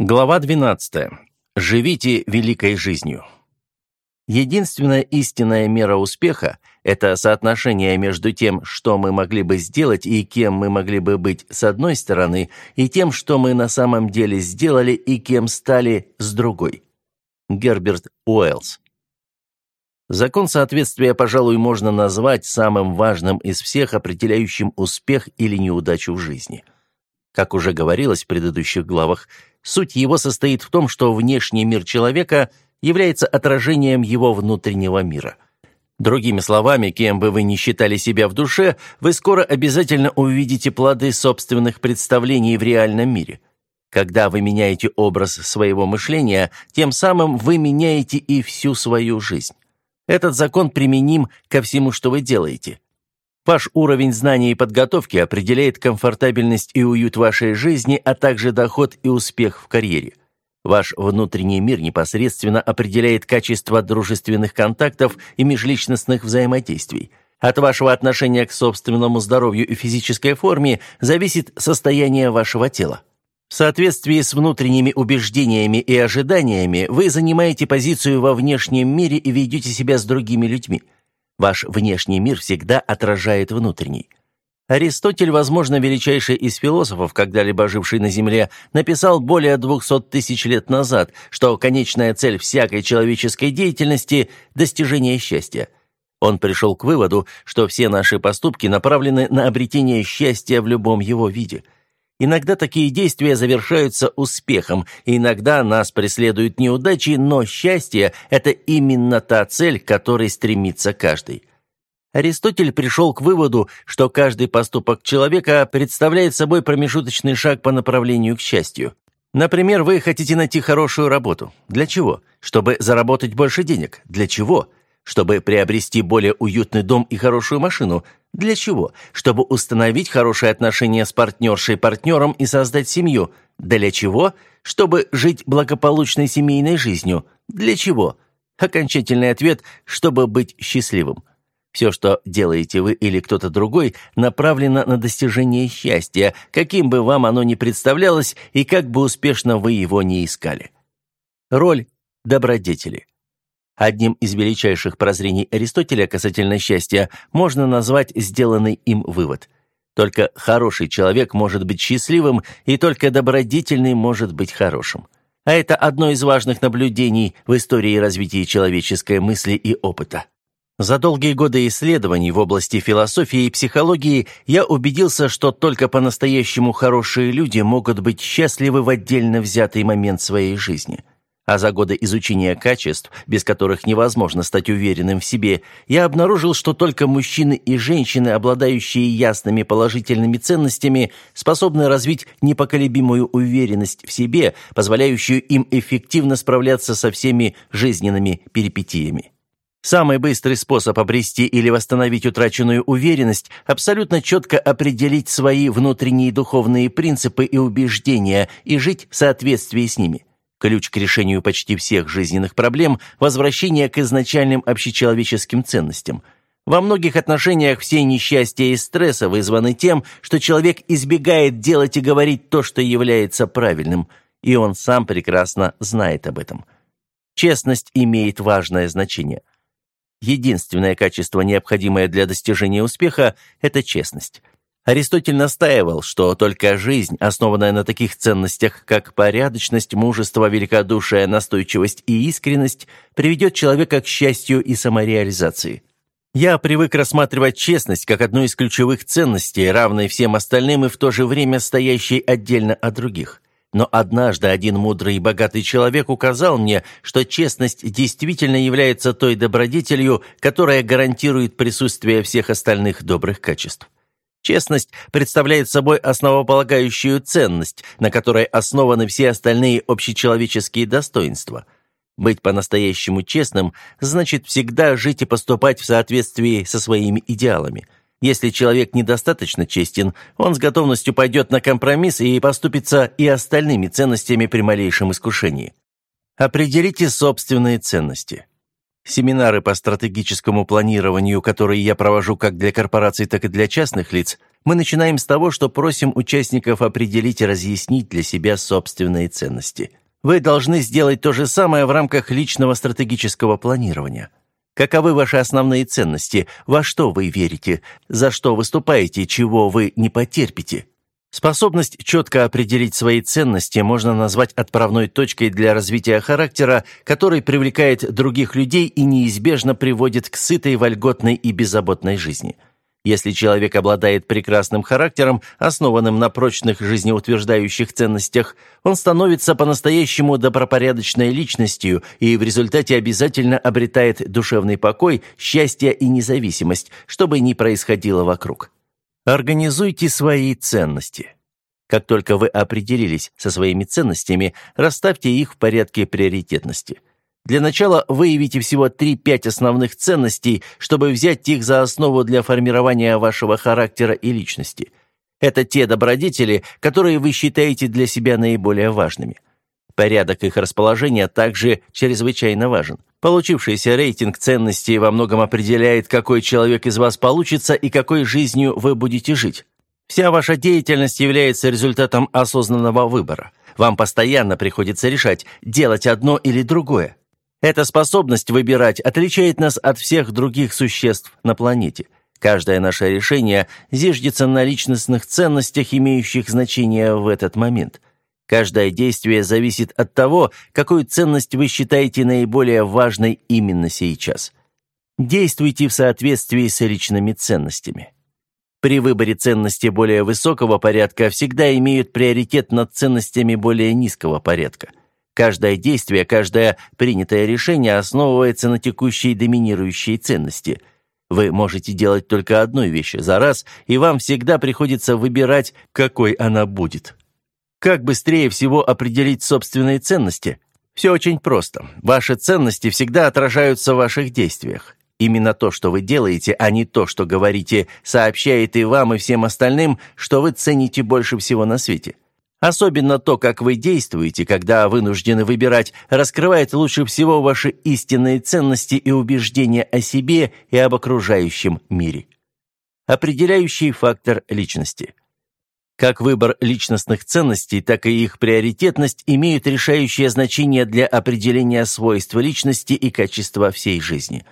Глава 12. Живите великой жизнью. Единственная истинная мера успеха – это соотношение между тем, что мы могли бы сделать и кем мы могли бы быть с одной стороны, и тем, что мы на самом деле сделали и кем стали с другой. Герберт Уэллс. Закон соответствия, пожалуй, можно назвать самым важным из всех, определяющим успех или неудачу в жизни. Как уже говорилось в предыдущих главах – Суть его состоит в том, что внешний мир человека является отражением его внутреннего мира. Другими словами, кем бы вы ни считали себя в душе, вы скоро обязательно увидите плоды собственных представлений в реальном мире. Когда вы меняете образ своего мышления, тем самым вы меняете и всю свою жизнь. Этот закон применим ко всему, что вы делаете – Ваш уровень знаний и подготовки определяет комфортабельность и уют вашей жизни, а также доход и успех в карьере. Ваш внутренний мир непосредственно определяет качество дружественных контактов и межличностных взаимодействий. От вашего отношения к собственному здоровью и физической форме зависит состояние вашего тела. В соответствии с внутренними убеждениями и ожиданиями вы занимаете позицию во внешнем мире и ведете себя с другими людьми – Ваш внешний мир всегда отражает внутренний. Аристотель, возможно, величайший из философов, когда-либо живший на Земле, написал более 200 тысяч лет назад, что конечная цель всякой человеческой деятельности – достижение счастья. Он пришел к выводу, что все наши поступки направлены на обретение счастья в любом его виде – Иногда такие действия завершаются успехом, иногда нас преследуют неудачи, но счастье – это именно та цель, к которой стремится каждый. Аристотель пришел к выводу, что каждый поступок человека представляет собой промежуточный шаг по направлению к счастью. Например, вы хотите найти хорошую работу. Для чего? Чтобы заработать больше денег. Для чего? Чтобы приобрести более уютный дом и хорошую машину. Для чего? Чтобы установить хорошие отношения с партнершей-партнером и создать семью. Для чего? Чтобы жить благополучной семейной жизнью. Для чего? Окончательный ответ – чтобы быть счастливым. Все, что делаете вы или кто-то другой, направлено на достижение счастья, каким бы вам оно ни представлялось и как бы успешно вы его не искали. Роль добродетели. Одним из величайших прозрений Аристотеля касательно счастья можно назвать сделанный им вывод. Только хороший человек может быть счастливым, и только добродетельный может быть хорошим. А это одно из важных наблюдений в истории развития человеческой мысли и опыта. За долгие годы исследований в области философии и психологии я убедился, что только по-настоящему хорошие люди могут быть счастливы в отдельно взятый момент своей жизни – а за годы изучения качеств, без которых невозможно стать уверенным в себе, я обнаружил, что только мужчины и женщины, обладающие ясными положительными ценностями, способны развить непоколебимую уверенность в себе, позволяющую им эффективно справляться со всеми жизненными перипетиями. Самый быстрый способ обрести или восстановить утраченную уверенность – абсолютно четко определить свои внутренние духовные принципы и убеждения и жить в соответствии с ними. Ключ к решению почти всех жизненных проблем – возвращение к изначальным общечеловеческим ценностям. Во многих отношениях все несчастья и стрессы вызваны тем, что человек избегает делать и говорить то, что является правильным, и он сам прекрасно знает об этом. Честность имеет важное значение. Единственное качество, необходимое для достижения успеха – это честность – Аристотель настаивал, что только жизнь, основанная на таких ценностях, как порядочность, мужество, великодушие, настойчивость и искренность, приведет человека к счастью и самореализации. Я привык рассматривать честность как одну из ключевых ценностей, равной всем остальным и в то же время стоящей отдельно от других. Но однажды один мудрый и богатый человек указал мне, что честность действительно является той добродетелью, которая гарантирует присутствие всех остальных добрых качеств. Честность представляет собой основополагающую ценность, на которой основаны все остальные общечеловеческие достоинства. Быть по-настоящему честным значит всегда жить и поступать в соответствии со своими идеалами. Если человек недостаточно честен, он с готовностью пойдет на компромисс и поступится и остальными ценностями при малейшем искушении. Определите собственные ценности. Семинары по стратегическому планированию, которые я провожу как для корпораций, так и для частных лиц, мы начинаем с того, что просим участников определить и разъяснить для себя собственные ценности. Вы должны сделать то же самое в рамках личного стратегического планирования. Каковы ваши основные ценности? Во что вы верите? За что выступаете? Чего вы не потерпите? Способность четко определить свои ценности можно назвать отправной точкой для развития характера, который привлекает других людей и неизбежно приводит к сытой, вольготной и беззаботной жизни. Если человек обладает прекрасным характером, основанным на прочных жизнеутверждающих ценностях, он становится по-настоящему добропорядочной личностью и в результате обязательно обретает душевный покой, счастье и независимость, что бы ни происходило вокруг. Организуйте свои ценности. Как только вы определились со своими ценностями, расставьте их в порядке приоритетности. Для начала выявите всего 3-5 основных ценностей, чтобы взять их за основу для формирования вашего характера и личности. Это те добродетели, которые вы считаете для себя наиболее важными. Порядок их расположения также чрезвычайно важен. Получившийся рейтинг ценностей во многом определяет, какой человек из вас получится и какой жизнью вы будете жить. Вся ваша деятельность является результатом осознанного выбора. Вам постоянно приходится решать, делать одно или другое. Эта способность выбирать отличает нас от всех других существ на планете. Каждое наше решение зиждется на личностных ценностях, имеющих значение в этот момент – Каждое действие зависит от того, какую ценность вы считаете наиболее важной именно сейчас. Действуйте в соответствии с личными ценностями. При выборе ценности более высокого порядка всегда имеют приоритет над ценностями более низкого порядка. Каждое действие, каждое принятое решение основывается на текущей доминирующей ценности. Вы можете делать только одну вещь за раз, и вам всегда приходится выбирать, какой она будет. Как быстрее всего определить собственные ценности? Все очень просто. Ваши ценности всегда отражаются в ваших действиях. Именно то, что вы делаете, а не то, что говорите, сообщает и вам, и всем остальным, что вы цените больше всего на свете. Особенно то, как вы действуете, когда вынуждены выбирать, раскрывает лучше всего ваши истинные ценности и убеждения о себе и об окружающем мире. Определяющий фактор личности – как выбор личностных ценностей, так и их приоритетность имеют решающее значение для определения свойств личности и качества всей жизни.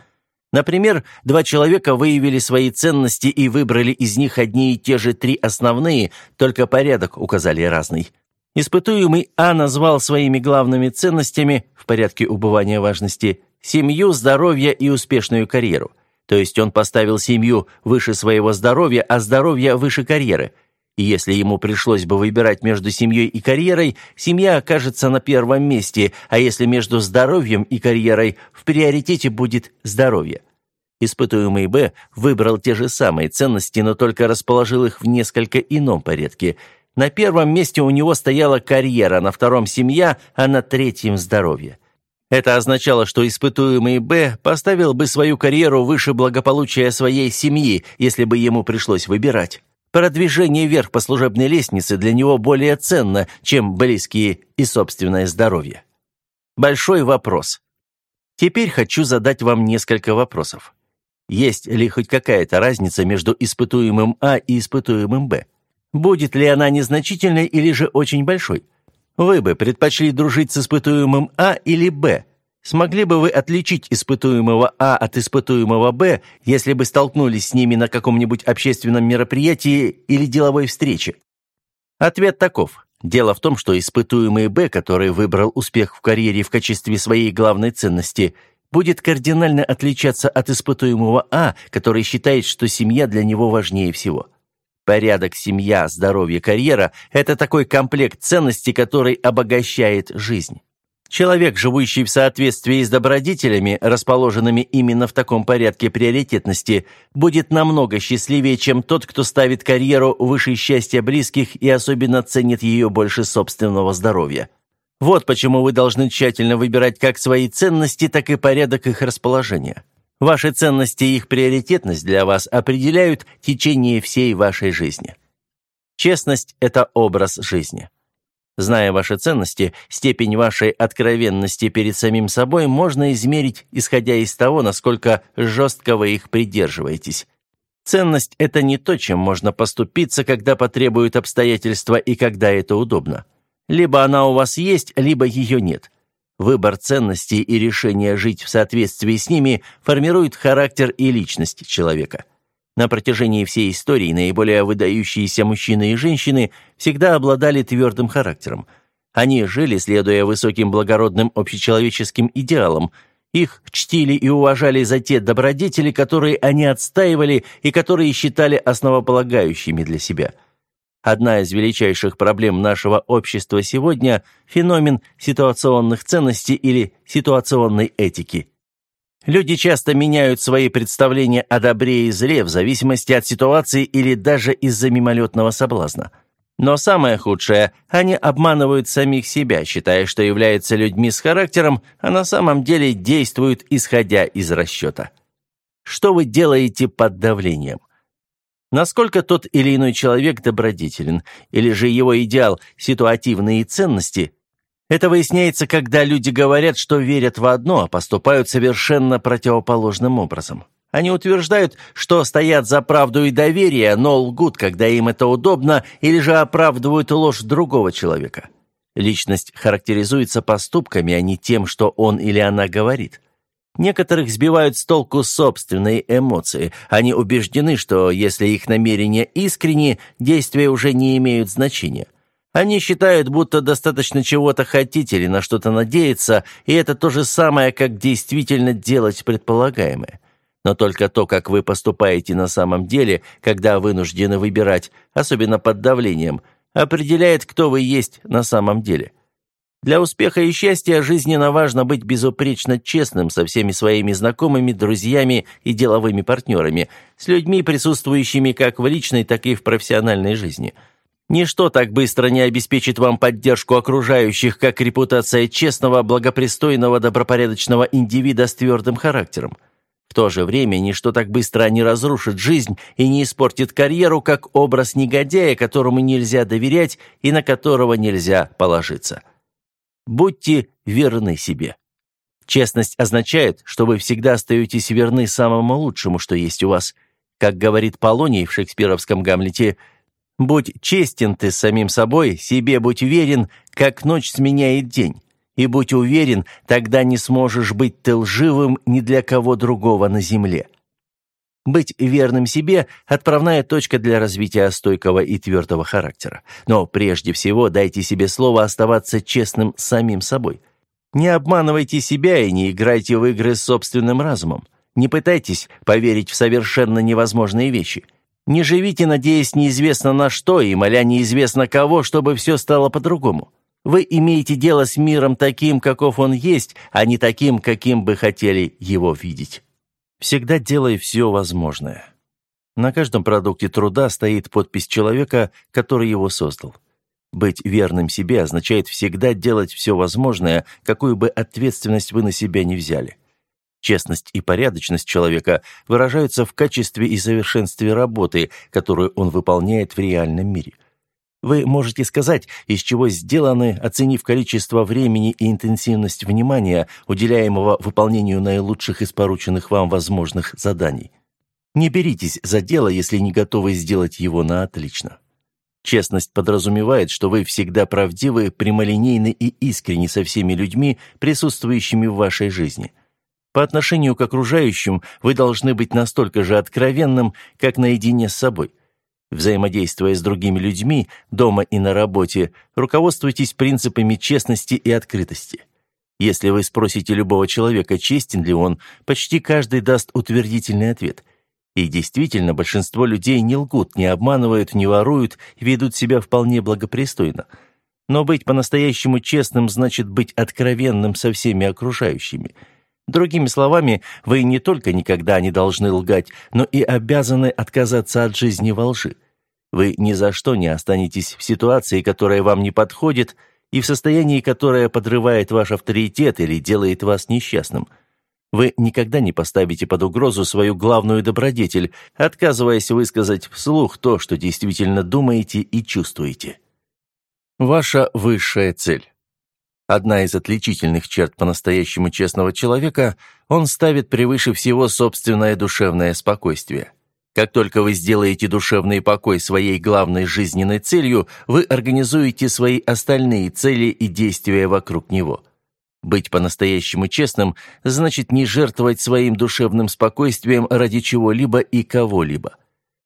Например, два человека выявили свои ценности и выбрали из них одни и те же три основные, только порядок указали разный. Испытуемый А назвал своими главными ценностями, в порядке убывания важности, семью, здоровье и успешную карьеру. То есть он поставил семью выше своего здоровья, а здоровье выше карьеры – и если ему пришлось бы выбирать между семьей и карьерой, семья окажется на первом месте, а если между здоровьем и карьерой, в приоритете будет здоровье. Испытуемый Б выбрал те же самые ценности, но только расположил их в несколько ином порядке. На первом месте у него стояла карьера, на втором – семья, а на третьем – здоровье. Это означало, что испытуемый Б поставил бы свою карьеру выше благополучия своей семьи, если бы ему пришлось выбирать. Продвижение вверх по служебной лестнице для него более ценно, чем близкие и собственное здоровье. Большой вопрос. Теперь хочу задать вам несколько вопросов. Есть ли хоть какая-то разница между испытуемым А и испытуемым Б? Будет ли она незначительной или же очень большой? Вы бы предпочли дружить с испытуемым А или Б – Смогли бы вы отличить испытуемого А от испытуемого Б, если бы столкнулись с ними на каком-нибудь общественном мероприятии или деловой встрече? Ответ таков. Дело в том, что испытуемый Б, который выбрал успех в карьере в качестве своей главной ценности, будет кардинально отличаться от испытуемого А, который считает, что семья для него важнее всего. Порядок, семья, здоровье, карьера – это такой комплект ценностей, который обогащает жизнь. Человек, живущий в соответствии с добродетелями, расположенными именно в таком порядке приоритетности, будет намного счастливее, чем тот, кто ставит карьеру выше счастья близких и особенно ценит ее больше собственного здоровья. Вот почему вы должны тщательно выбирать как свои ценности, так и порядок их расположения. Ваши ценности и их приоритетность для вас определяют течение всей вашей жизни. Честность – это образ жизни. Зная ваши ценности, степень вашей откровенности перед самим собой можно измерить, исходя из того, насколько жестко вы их придерживаетесь. Ценность – это не то, чем можно поступиться, когда потребуют обстоятельства и когда это удобно. Либо она у вас есть, либо ее нет. Выбор ценностей и решение жить в соответствии с ними формирует характер и личность человека. На протяжении всей истории наиболее выдающиеся мужчины и женщины всегда обладали твердым характером. Они жили, следуя высоким благородным общечеловеческим идеалам. Их чтили и уважали за те добродетели, которые они отстаивали и которые считали основополагающими для себя – Одна из величайших проблем нашего общества сегодня – феномен ситуационных ценностей или ситуационной этики. Люди часто меняют свои представления о добре и зле в зависимости от ситуации или даже из-за мимолетного соблазна. Но самое худшее – они обманывают самих себя, считая, что являются людьми с характером, а на самом деле действуют, исходя из расчета. Что вы делаете под давлением? Насколько тот или иной человек добродетелен, или же его идеал – ситуативные ценности, это выясняется, когда люди говорят, что верят в одно, а поступают совершенно противоположным образом. Они утверждают, что стоят за правду и доверие, но лгут, когда им это удобно, или же оправдывают ложь другого человека. Личность характеризуется поступками, а не тем, что он или она говорит. Некоторых сбивают с толку собственные эмоции. Они убеждены, что если их намерения искренни, действия уже не имеют значения. Они считают, будто достаточно чего-то хотеть или на что-то надеяться, и это то же самое, как действительно делать предполагаемое. Но только то, как вы поступаете на самом деле, когда вынуждены выбирать, особенно под давлением, определяет, кто вы есть на самом деле. Для успеха и счастья жизненно важно быть безупречно честным со всеми своими знакомыми, друзьями и деловыми партнерами, с людьми, присутствующими как в личной, так и в профессиональной жизни. Ничто так быстро не обеспечит вам поддержку окружающих, как репутация честного, благопристойного, добропорядочного индивида с твердым характером. В то же время ничто так быстро не разрушит жизнь и не испортит карьеру, как образ негодяя, которому нельзя доверять и на которого нельзя положиться. Будьте верны себе. Честность означает, что вы всегда остаетесь верны самому лучшему, что есть у вас. Как говорит Полоний в шекспировском «Гамлете», «Будь честен ты самим собой, себе будь верен, как ночь сменяет день. И будь уверен, тогда не сможешь быть ты лживым ни для кого другого на земле». Быть верным себе – отправная точка для развития стойкого и твердого характера. Но прежде всего дайте себе слово оставаться честным самим собой. Не обманывайте себя и не играйте в игры с собственным разумом. Не пытайтесь поверить в совершенно невозможные вещи. Не живите, надеясь неизвестно на что и моля неизвестно кого, чтобы все стало по-другому. Вы имеете дело с миром таким, каков он есть, а не таким, каким бы хотели его видеть. Всегда делай все возможное. На каждом продукте труда стоит подпись человека, который его создал. Быть верным себе означает всегда делать все возможное, какую бы ответственность вы на себя не взяли. Честность и порядочность человека выражаются в качестве и совершенстве работы, которую он выполняет в реальном мире – вы можете сказать, из чего сделаны, оценив количество времени и интенсивность внимания, уделяемого выполнению наилучших из порученных вам возможных заданий. Не беритесь за дело, если не готовы сделать его на отлично. Честность подразумевает, что вы всегда правдивы, прямолинейны и искренни со всеми людьми, присутствующими в вашей жизни. По отношению к окружающим вы должны быть настолько же откровенным, как наедине с собой – Взаимодействуя с другими людьми, дома и на работе, руководствуйтесь принципами честности и открытости. Если вы спросите любого человека, честен ли он, почти каждый даст утвердительный ответ. И действительно, большинство людей не лгут, не обманывают, не воруют, ведут себя вполне благопристойно. Но быть по-настоящему честным значит быть откровенным со всеми окружающими – Другими словами, вы не только никогда не должны лгать, но и обязаны отказаться от жизни во лжи. Вы ни за что не останетесь в ситуации, которая вам не подходит, и в состоянии, которое подрывает ваш авторитет или делает вас несчастным. Вы никогда не поставите под угрозу свою главную добродетель, отказываясь высказать вслух то, что действительно думаете и чувствуете. Ваша высшая цель. Одна из отличительных черт по-настоящему честного человека – он ставит превыше всего собственное душевное спокойствие. Как только вы сделаете душевный покой своей главной жизненной целью, вы организуете свои остальные цели и действия вокруг него. Быть по-настоящему честным значит не жертвовать своим душевным спокойствием ради чего-либо и кого-либо.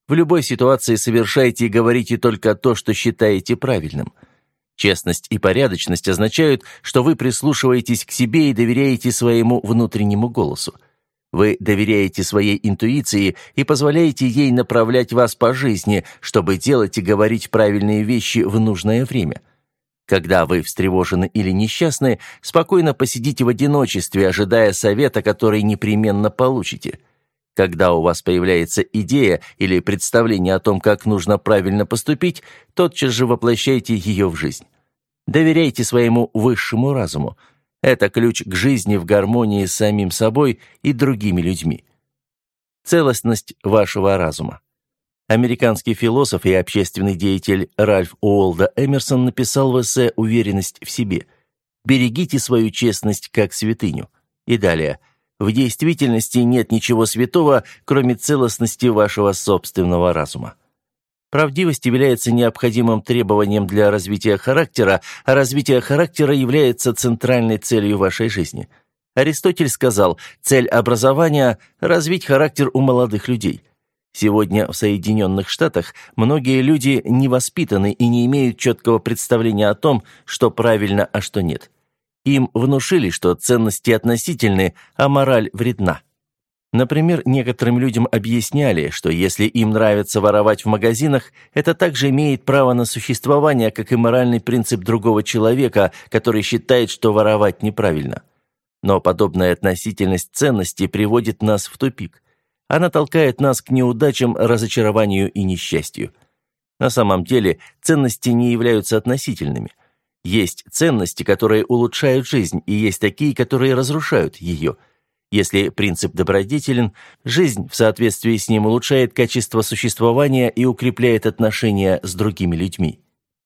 В любой ситуации совершайте и говорите только то, что считаете правильным – Честность и порядочность означают, что вы прислушиваетесь к себе и доверяете своему внутреннему голосу. Вы доверяете своей интуиции и позволяете ей направлять вас по жизни, чтобы делать и говорить правильные вещи в нужное время. Когда вы встревожены или несчастны, спокойно посидите в одиночестве, ожидая совета, который непременно получите. Когда у вас появляется идея или представление о том, как нужно правильно поступить, тотчас же воплощайте ее в жизнь. Доверяйте своему высшему разуму. Это ключ к жизни в гармонии с самим собой и другими людьми. Целостность вашего разума. Американский философ и общественный деятель Ральф Уолда Эмерсон написал в эссе «Уверенность в себе». «Берегите свою честность как святыню». И далее – в действительности нет ничего святого, кроме целостности вашего собственного разума. Правдивость является необходимым требованием для развития характера, а развитие характера является центральной целью вашей жизни. Аристотель сказал, цель образования – развить характер у молодых людей. Сегодня в Соединенных Штатах многие люди не воспитаны и не имеют четкого представления о том, что правильно, а что нет. Им внушили, что ценности относительны, а мораль вредна. Например, некоторым людям объясняли, что если им нравится воровать в магазинах, это также имеет право на существование, как и моральный принцип другого человека, который считает, что воровать неправильно. Но подобная относительность ценностей приводит нас в тупик. Она толкает нас к неудачам, разочарованию и несчастью. На самом деле ценности не являются относительными. Есть ценности, которые улучшают жизнь, и есть такие, которые разрушают ее. Если принцип добродетелен, жизнь в соответствии с ним улучшает качество существования и укрепляет отношения с другими людьми.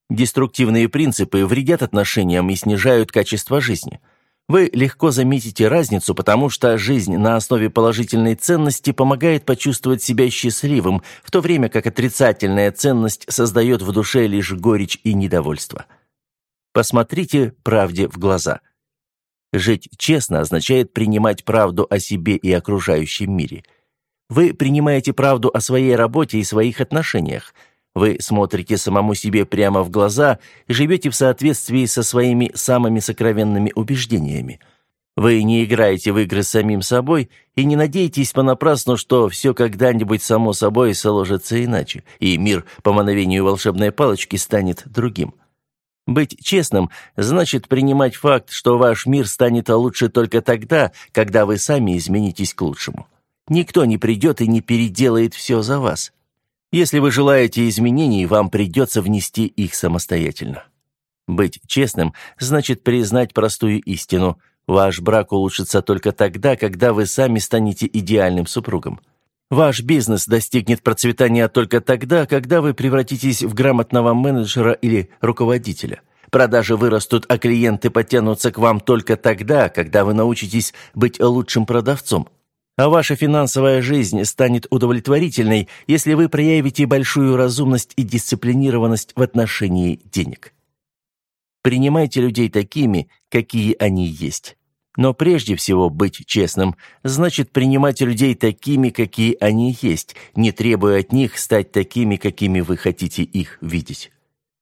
Деструктивные принципы вредят отношениям и снижают качество жизни. Вы легко заметите разницу, потому что жизнь на основе положительной ценности помогает почувствовать себя счастливым, в то время как отрицательная ценность создает в душе лишь горечь и недовольство. Посмотрите правде в глаза. Жить честно означает принимать правду о себе и окружающем мире. Вы принимаете правду о своей работе и своих отношениях. Вы смотрите самому себе прямо в глаза и живете в соответствии со своими самыми сокровенными убеждениями. Вы не играете в игры с самим собой и не надеетесь понапрасну, что все когда-нибудь само собой сложится иначе, и мир по мановению волшебной палочки станет другим. Быть честным значит принимать факт, что ваш мир станет лучше только тогда, когда вы сами изменитесь к лучшему. Никто не придет и не переделает все за вас. Если вы желаете изменений, вам придется внести их самостоятельно. Быть честным значит признать простую истину. Ваш брак улучшится только тогда, когда вы сами станете идеальным супругом. Ваш бизнес достигнет процветания только тогда, когда вы превратитесь в грамотного менеджера или руководителя. Продажи вырастут, а клиенты потянутся к вам только тогда, когда вы научитесь быть лучшим продавцом. А ваша финансовая жизнь станет удовлетворительной, если вы проявите большую разумность и дисциплинированность в отношении денег. Принимайте людей такими, какие они есть. Но прежде всего быть честным значит принимать людей такими, какие они есть, не требуя от них стать такими, какими вы хотите их видеть.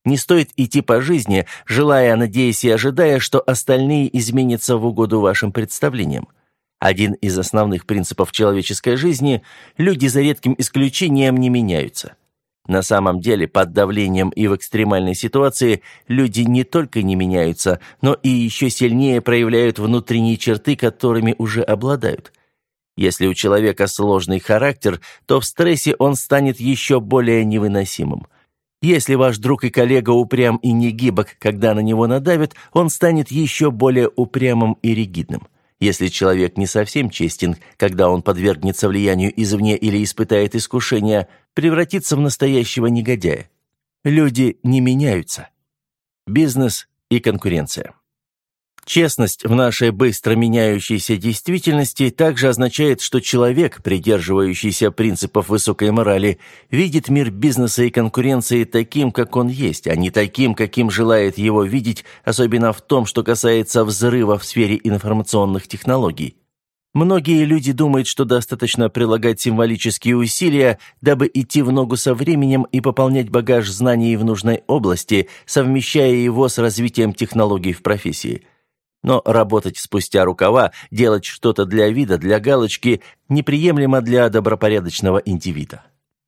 Не стоит идти по жизни, желая, надеясь и ожидая, что остальные изменятся в угоду вашим представлениям. Один из основных принципов человеческой жизни – люди за редким исключением не меняются – на самом деле, под давлением и в экстремальной ситуации люди не только не меняются, но и еще сильнее проявляют внутренние черты, которыми уже обладают. Если у человека сложный характер, то в стрессе он станет еще более невыносимым. Если ваш друг и коллега упрям и негибок, когда на него надавят, он станет еще более упрямым и ригидным. Если человек не совсем честен, когда он подвергнется влиянию извне или испытает искушение, превратится в настоящего негодяя. Люди не меняются. Бизнес и конкуренция. Честность в нашей быстро меняющейся действительности также означает, что человек, придерживающийся принципов высокой морали, видит мир бизнеса и конкуренции таким, как он есть, а не таким, каким желает его видеть, особенно в том, что касается взрыва в сфере информационных технологий. Многие люди думают, что достаточно прилагать символические усилия, дабы идти в ногу со временем и пополнять багаж знаний в нужной области, совмещая его с развитием технологий в профессии – но работать спустя рукава, делать что-то для вида, для галочки, неприемлемо для добропорядочного индивида.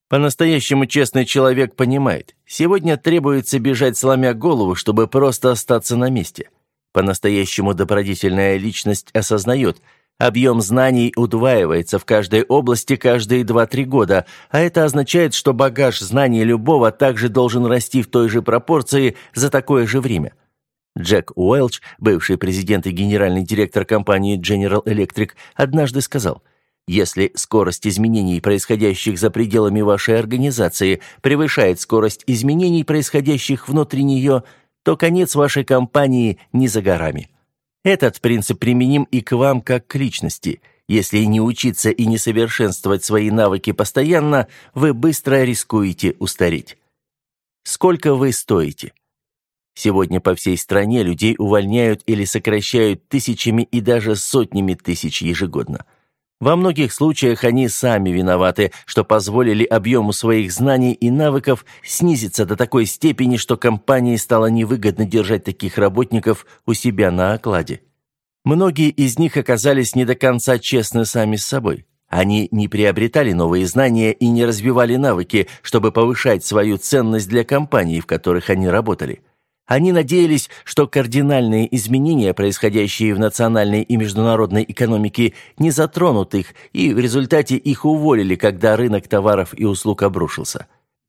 По-настоящему честный человек понимает, сегодня требуется бежать сломя голову, чтобы просто остаться на месте. По-настоящему добродетельная личность осознает, объем знаний удваивается в каждой области каждые 2-3 года, а это означает, что багаж знаний любого также должен расти в той же пропорции за такое же время – Джек Уэлч, бывший президент и генеральный директор компании General Electric, однажды сказал, «Если скорость изменений, происходящих за пределами вашей организации, превышает скорость изменений, происходящих внутри нее, то конец вашей компании не за горами». Этот принцип применим и к вам как к личности. Если не учиться и не совершенствовать свои навыки постоянно, вы быстро рискуете устареть. Сколько вы стоите? Сегодня по всей стране людей увольняют или сокращают тысячами и даже сотнями тысяч ежегодно. Во многих случаях они сами виноваты, что позволили объему своих знаний и навыков снизиться до такой степени, что компании стало невыгодно держать таких работников у себя на окладе. Многие из них оказались не до конца честны сами с собой. Они не приобретали новые знания и не развивали навыки, чтобы повышать свою ценность для компаний, в которых они работали. Они надеялись, что кардинальные изменения, происходящие в национальной и международной экономике, не затронут их, и в результате их уволили, когда рынок товаров и услуг обрушился.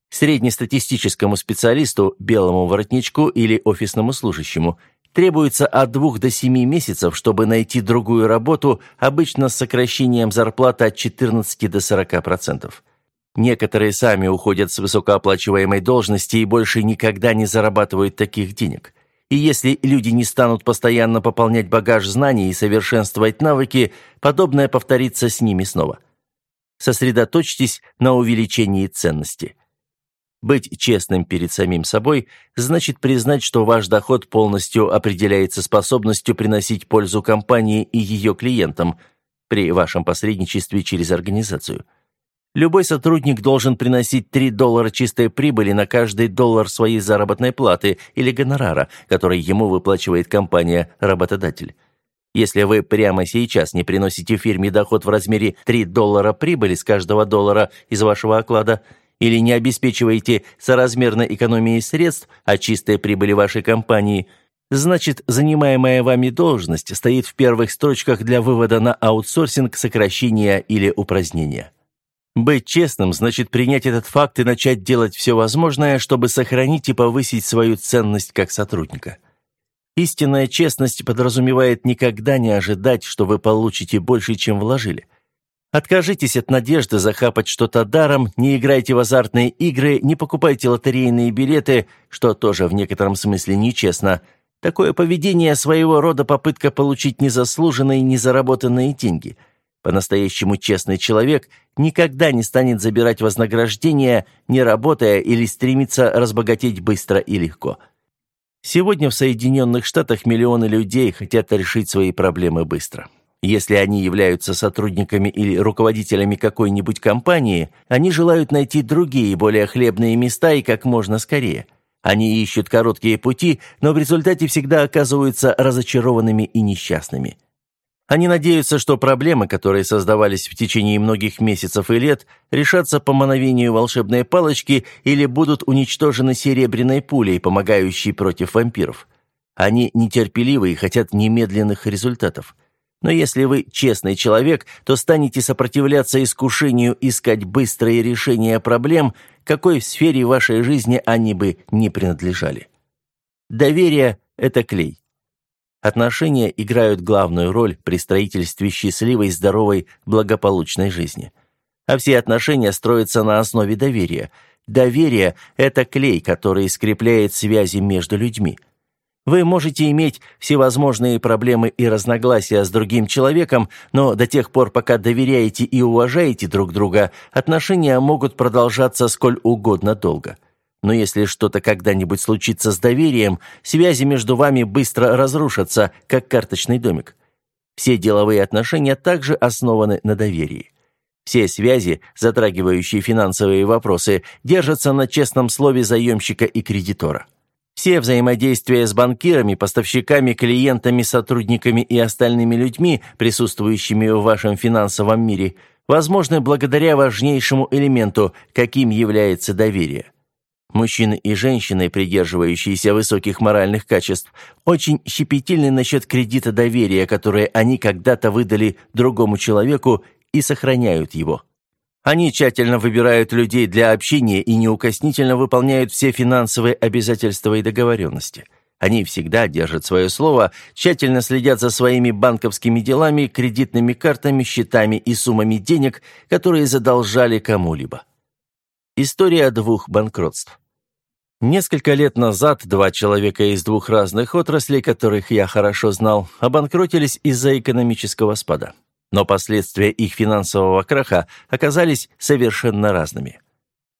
Среднестатистическому специалисту, белому воротничку или офисному служащему требуется от двух до семи месяцев, чтобы найти другую работу, обычно с сокращением зарплаты от 14 до 40%. Некоторые сами уходят с высокооплачиваемой должности и больше никогда не зарабатывают таких денег. И если люди не станут постоянно пополнять багаж знаний и совершенствовать навыки, подобное повторится с ними снова. Сосредоточьтесь на увеличении ценности. Быть честным перед самим собой значит признать, что ваш доход полностью определяется способностью приносить пользу компании и ее клиентам при вашем посредничестве через организацию – Любой сотрудник должен приносить 3 доллара чистой прибыли на каждый доллар своей заработной платы или гонорара, который ему выплачивает компания-работодатель. Если вы прямо сейчас не приносите фирме доход в размере 3 доллара прибыли с каждого доллара из вашего оклада или не обеспечиваете соразмерной экономией средств от чистой прибыли вашей компании, значит, занимаемая вами должность стоит в первых строчках для вывода на аутсорсинг, сокращения или упразднения. Быть честным значит принять этот факт и начать делать все возможное, чтобы сохранить и повысить свою ценность как сотрудника. Истинная честность подразумевает никогда не ожидать, что вы получите больше, чем вложили. Откажитесь от надежды захапать что-то даром, не играйте в азартные игры, не покупайте лотерейные билеты, что тоже в некотором смысле нечестно. Такое поведение своего рода попытка получить незаслуженные, незаработанные деньги – по-настоящему честный человек никогда не станет забирать вознаграждение, не работая или стремиться разбогатеть быстро и легко. Сегодня в Соединенных Штатах миллионы людей хотят решить свои проблемы быстро. Если они являются сотрудниками или руководителями какой-нибудь компании, они желают найти другие, более хлебные места и как можно скорее. Они ищут короткие пути, но в результате всегда оказываются разочарованными и несчастными. Они надеются, что проблемы, которые создавались в течение многих месяцев и лет, решатся по мановению волшебной палочки или будут уничтожены серебряной пулей, помогающей против вампиров. Они нетерпеливы и хотят немедленных результатов. Но если вы честный человек, то станете сопротивляться искушению искать быстрые решения проблем, какой в сфере вашей жизни они бы не принадлежали. Доверие – это клей. Отношения играют главную роль при строительстве счастливой, здоровой, благополучной жизни. А все отношения строятся на основе доверия. Доверие – это клей, который скрепляет связи между людьми. Вы можете иметь всевозможные проблемы и разногласия с другим человеком, но до тех пор, пока доверяете и уважаете друг друга, отношения могут продолжаться сколь угодно долго. Но если что-то когда-нибудь случится с доверием, связи между вами быстро разрушатся, как карточный домик. Все деловые отношения также основаны на доверии. Все связи, затрагивающие финансовые вопросы, держатся на честном слове заемщика и кредитора. Все взаимодействия с банкирами, поставщиками, клиентами, сотрудниками и остальными людьми, присутствующими в вашем финансовом мире, возможны благодаря важнейшему элементу, каким является доверие. Мужчины и женщины, придерживающиеся высоких моральных качеств, очень щепетильны насчет кредита доверия, которое они когда-то выдали другому человеку и сохраняют его. Они тщательно выбирают людей для общения и неукоснительно выполняют все финансовые обязательства и договоренности. Они всегда держат свое слово, тщательно следят за своими банковскими делами, кредитными картами, счетами и суммами денег, которые задолжали кому-либо. История двух банкротств. Несколько лет назад два человека из двух разных отраслей, которых я хорошо знал, обанкротились из-за экономического спада но последствия их финансового краха оказались совершенно разными.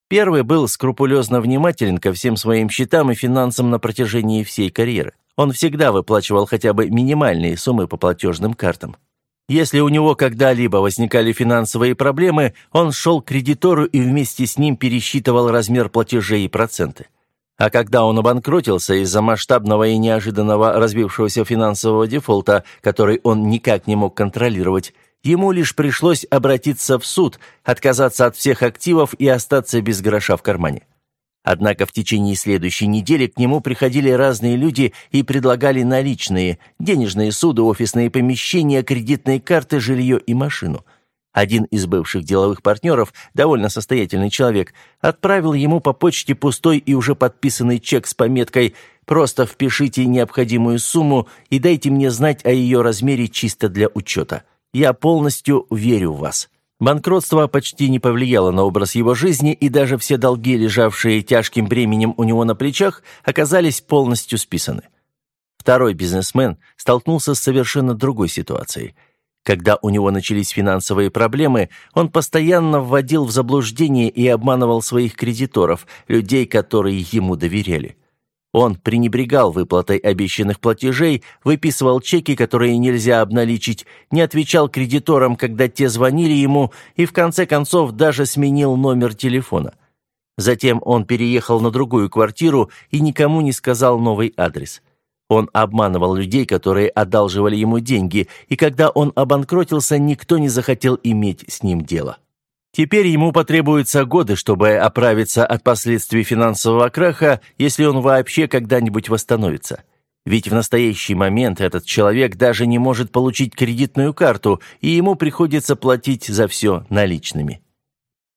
Первый был скрупулезно внимателен ко всем своим счетам и финансам на протяжении всей карьеры. Он всегда выплачивал хотя бы минимальные суммы по платежным картам. Если у него когда-либо возникали финансовые проблемы, он шел к кредитору и вместе с ним пересчитывал размер платежей и проценты. А когда он обанкротился из-за масштабного и неожиданного разбившегося финансового дефолта, который он никак не мог контролировать, ему лишь пришлось обратиться в суд, отказаться от всех активов и остаться без гроша в кармане. Однако в течение следующей недели к нему приходили разные люди и предлагали наличные, денежные суды, офисные помещения, кредитные карты, жилье и машину – один из бывших деловых партнеров, довольно состоятельный человек, отправил ему по почте пустой и уже подписанный чек с пометкой «Просто впишите необходимую сумму и дайте мне знать о ее размере чисто для учета. Я полностью верю в вас». Банкротство почти не повлияло на образ его жизни, и даже все долги, лежавшие тяжким бременем у него на плечах, оказались полностью списаны. Второй бизнесмен столкнулся с совершенно другой ситуацией – когда у него начались финансовые проблемы, он постоянно вводил в заблуждение и обманывал своих кредиторов, людей, которые ему доверяли. Он пренебрегал выплатой обещанных платежей, выписывал чеки, которые нельзя обналичить, не отвечал кредиторам, когда те звонили ему, и в конце концов даже сменил номер телефона. Затем он переехал на другую квартиру и никому не сказал новый адрес. Он обманывал людей, которые одалживали ему деньги, и когда он обанкротился, никто не захотел иметь с ним дело. Теперь ему потребуются годы, чтобы оправиться от последствий финансового краха, если он вообще когда-нибудь восстановится. Ведь в настоящий момент этот человек даже не может получить кредитную карту, и ему приходится платить за все наличными.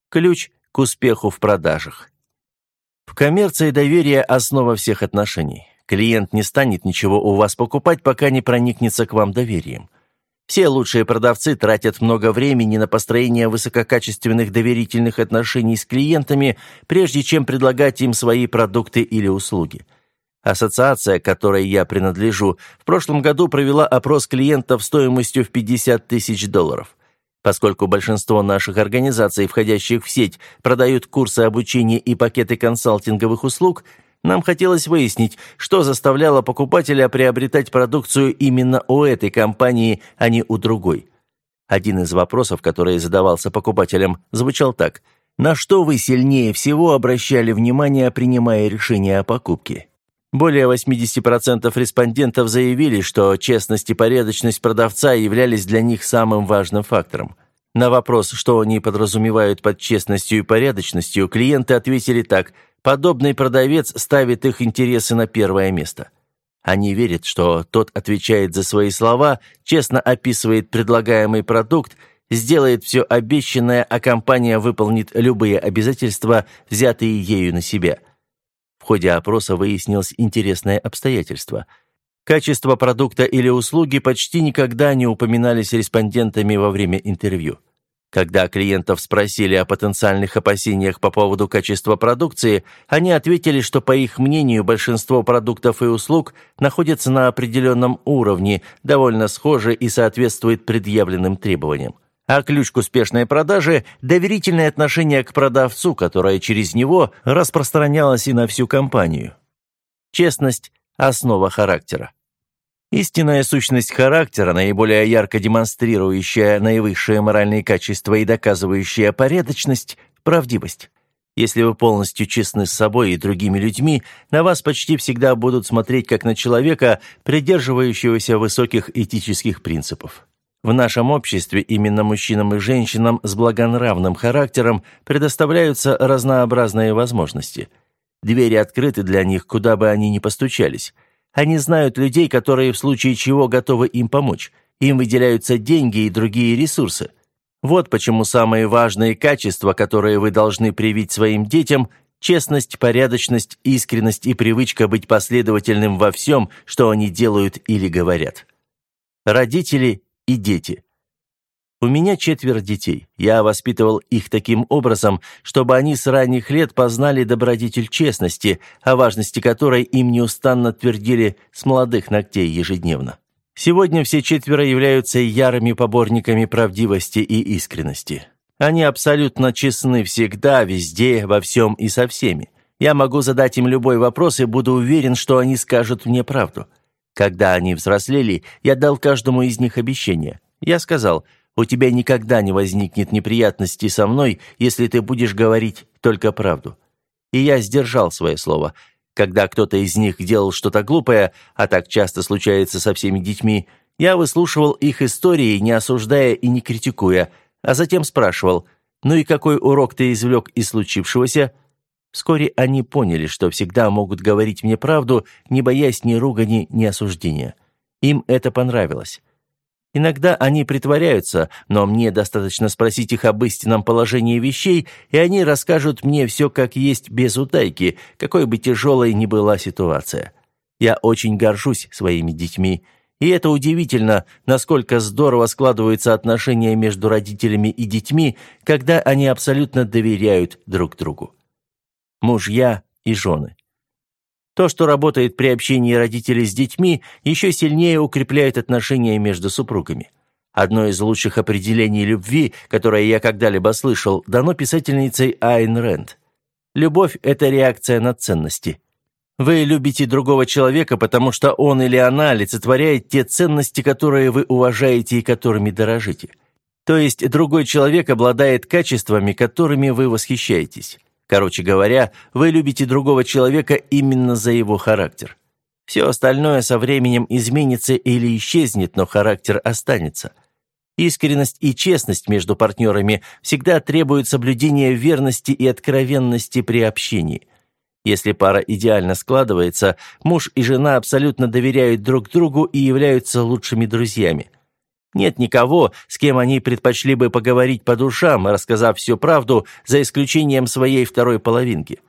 Ключ к успеху в продажах. В коммерции доверие – основа всех отношений. Клиент не станет ничего у вас покупать, пока не проникнется к вам доверием. Все лучшие продавцы тратят много времени на построение высококачественных доверительных отношений с клиентами, прежде чем предлагать им свои продукты или услуги. Ассоциация, которой я принадлежу, в прошлом году провела опрос клиентов стоимостью в 50 тысяч долларов. Поскольку большинство наших организаций, входящих в сеть, продают курсы обучения и пакеты консалтинговых услуг – нам хотелось выяснить, что заставляло покупателя приобретать продукцию именно у этой компании, а не у другой. Один из вопросов, который задавался покупателям, звучал так. «На что вы сильнее всего обращали внимание, принимая решение о покупке?» Более 80% респондентов заявили, что честность и порядочность продавца являлись для них самым важным фактором. На вопрос, что они подразумевают под честностью и порядочностью, клиенты ответили так – Подобный продавец ставит их интересы на первое место. Они верят, что тот отвечает за свои слова, честно описывает предлагаемый продукт, сделает все обещанное, а компания выполнит любые обязательства, взятые ею на себя. В ходе опроса выяснилось интересное обстоятельство. Качество продукта или услуги почти никогда не упоминались респондентами во время интервью. Когда клиентов спросили о потенциальных опасениях по поводу качества продукции, они ответили, что, по их мнению, большинство продуктов и услуг находятся на определенном уровне, довольно схожи и соответствуют предъявленным требованиям. А ключ к успешной продаже – доверительное отношение к продавцу, которое через него распространялось и на всю компанию. Честность – основа характера. Истинная сущность характера, наиболее ярко демонстрирующая наивысшие моральные качества и доказывающая порядочность – правдивость. Если вы полностью честны с собой и другими людьми, на вас почти всегда будут смотреть как на человека, придерживающегося высоких этических принципов. В нашем обществе именно мужчинам и женщинам с благонравным характером предоставляются разнообразные возможности. Двери открыты для них, куда бы они ни постучались – они знают людей, которые в случае чего готовы им помочь. Им выделяются деньги и другие ресурсы. Вот почему самые важные качества, которые вы должны привить своим детям – честность, порядочность, искренность и привычка быть последовательным во всем, что они делают или говорят. Родители и дети – у меня четверо детей. Я воспитывал их таким образом, чтобы они с ранних лет познали добродетель честности, о важности которой им неустанно твердили с молодых ногтей ежедневно. Сегодня все четверо являются ярыми поборниками правдивости и искренности. Они абсолютно честны всегда, везде, во всем и со всеми. Я могу задать им любой вопрос и буду уверен, что они скажут мне правду. Когда они взрослели, я дал каждому из них обещание. Я сказал – у тебя никогда не возникнет неприятностей со мной, если ты будешь говорить только правду. И я сдержал свое слово. Когда кто-то из них делал что-то глупое, а так часто случается со всеми детьми, я выслушивал их истории, не осуждая и не критикуя, а затем спрашивал, «Ну и какой урок ты извлек из случившегося?» Вскоре они поняли, что всегда могут говорить мне правду, не боясь ни ругани, ни осуждения. Им это понравилось. Иногда они притворяются, но мне достаточно спросить их об истинном положении вещей, и они расскажут мне все как есть без утайки, какой бы тяжелой ни была ситуация. Я очень горжусь своими детьми, и это удивительно, насколько здорово складываются отношения между родителями и детьми, когда они абсолютно доверяют друг другу. Мужья и жены. То, что работает при общении родителей с детьми, еще сильнее укрепляет отношения между супругами. Одно из лучших определений любви, которое я когда-либо слышал, дано писательницей Айн Рэнд. Любовь – это реакция на ценности. Вы любите другого человека, потому что он или она олицетворяет те ценности, которые вы уважаете и которыми дорожите. То есть другой человек обладает качествами, которыми вы восхищаетесь. Короче говоря, вы любите другого человека именно за его характер. Все остальное со временем изменится или исчезнет, но характер останется. Искренность и честность между партнерами всегда требуют соблюдения верности и откровенности при общении. Если пара идеально складывается, муж и жена абсолютно доверяют друг другу и являются лучшими друзьями – нет никого, с кем они предпочли бы поговорить по душам, рассказав всю правду, за исключением своей второй половинки.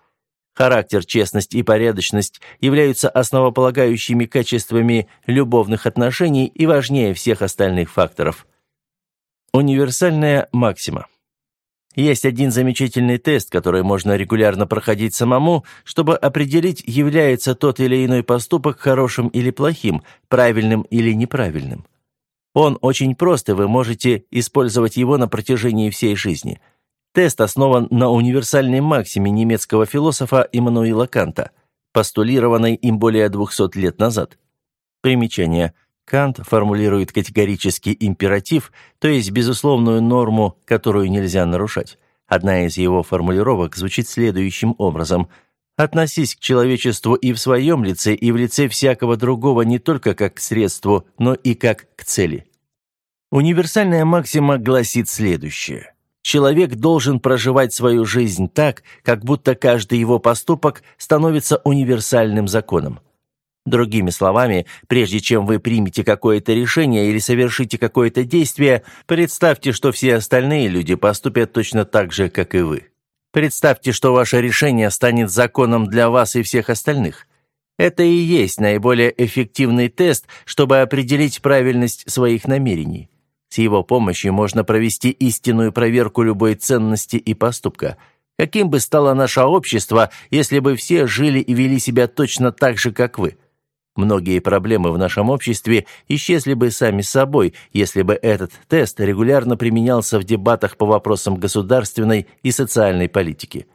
Характер, честность и порядочность являются основополагающими качествами любовных отношений и важнее всех остальных факторов. Универсальная максима. Есть один замечательный тест, который можно регулярно проходить самому, чтобы определить, является тот или иной поступок хорошим или плохим, правильным или неправильным. Он очень прост, и вы можете использовать его на протяжении всей жизни. Тест основан на универсальной максиме немецкого философа Иммануила Канта, постулированной им более 200 лет назад. Примечание. Кант формулирует категорический императив, то есть безусловную норму, которую нельзя нарушать. Одна из его формулировок звучит следующим образом – Относись к человечеству и в своем лице, и в лице всякого другого не только как к средству, но и как к цели. Универсальная максима гласит следующее. Человек должен проживать свою жизнь так, как будто каждый его поступок становится универсальным законом. Другими словами, прежде чем вы примете какое-то решение или совершите какое-то действие, представьте, что все остальные люди поступят точно так же, как и вы. Представьте, что ваше решение станет законом для вас и всех остальных. Это и есть наиболее эффективный тест, чтобы определить правильность своих намерений. С его помощью можно провести истинную проверку любой ценности и поступка. Каким бы стало наше общество, если бы все жили и вели себя точно так же, как вы? Многие проблемы в нашем обществе исчезли бы сами собой, если бы этот тест регулярно применялся в дебатах по вопросам государственной и социальной политики.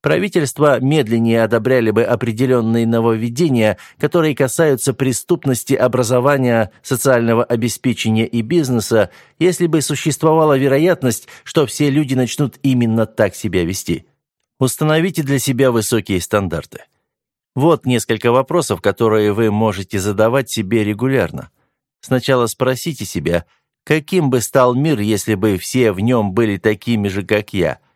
Правительства медленнее одобряли бы определенные нововведения, которые касаются преступности, образования, социального обеспечения и бизнеса, если бы существовала вероятность, что все люди начнут именно так себя вести. Установите для себя высокие стандарты. Вот несколько вопросов, которые вы можете задавать себе регулярно. Сначала спросите себя, каким бы стал мир, если бы все в нем были такими же, как я –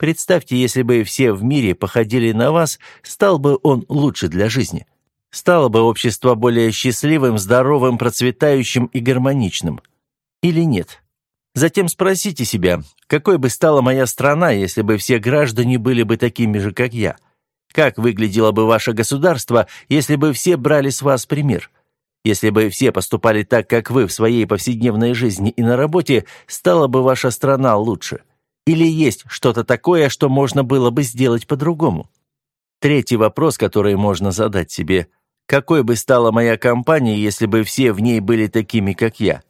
Представьте, если бы все в мире походили на вас, стал бы он лучше для жизни. Стало бы общество более счастливым, здоровым, процветающим и гармоничным. Или нет? Затем спросите себя, какой бы стала моя страна, если бы все граждане были бы такими же, как я? Как выглядело бы ваше государство, если бы все брали с вас пример? Если бы все поступали так, как вы в своей повседневной жизни и на работе, стала бы ваша страна лучше. Или есть что-то такое, что можно было бы сделать по-другому? Третий вопрос, который можно задать себе. Какой бы стала моя компания, если бы все в ней были такими, как я?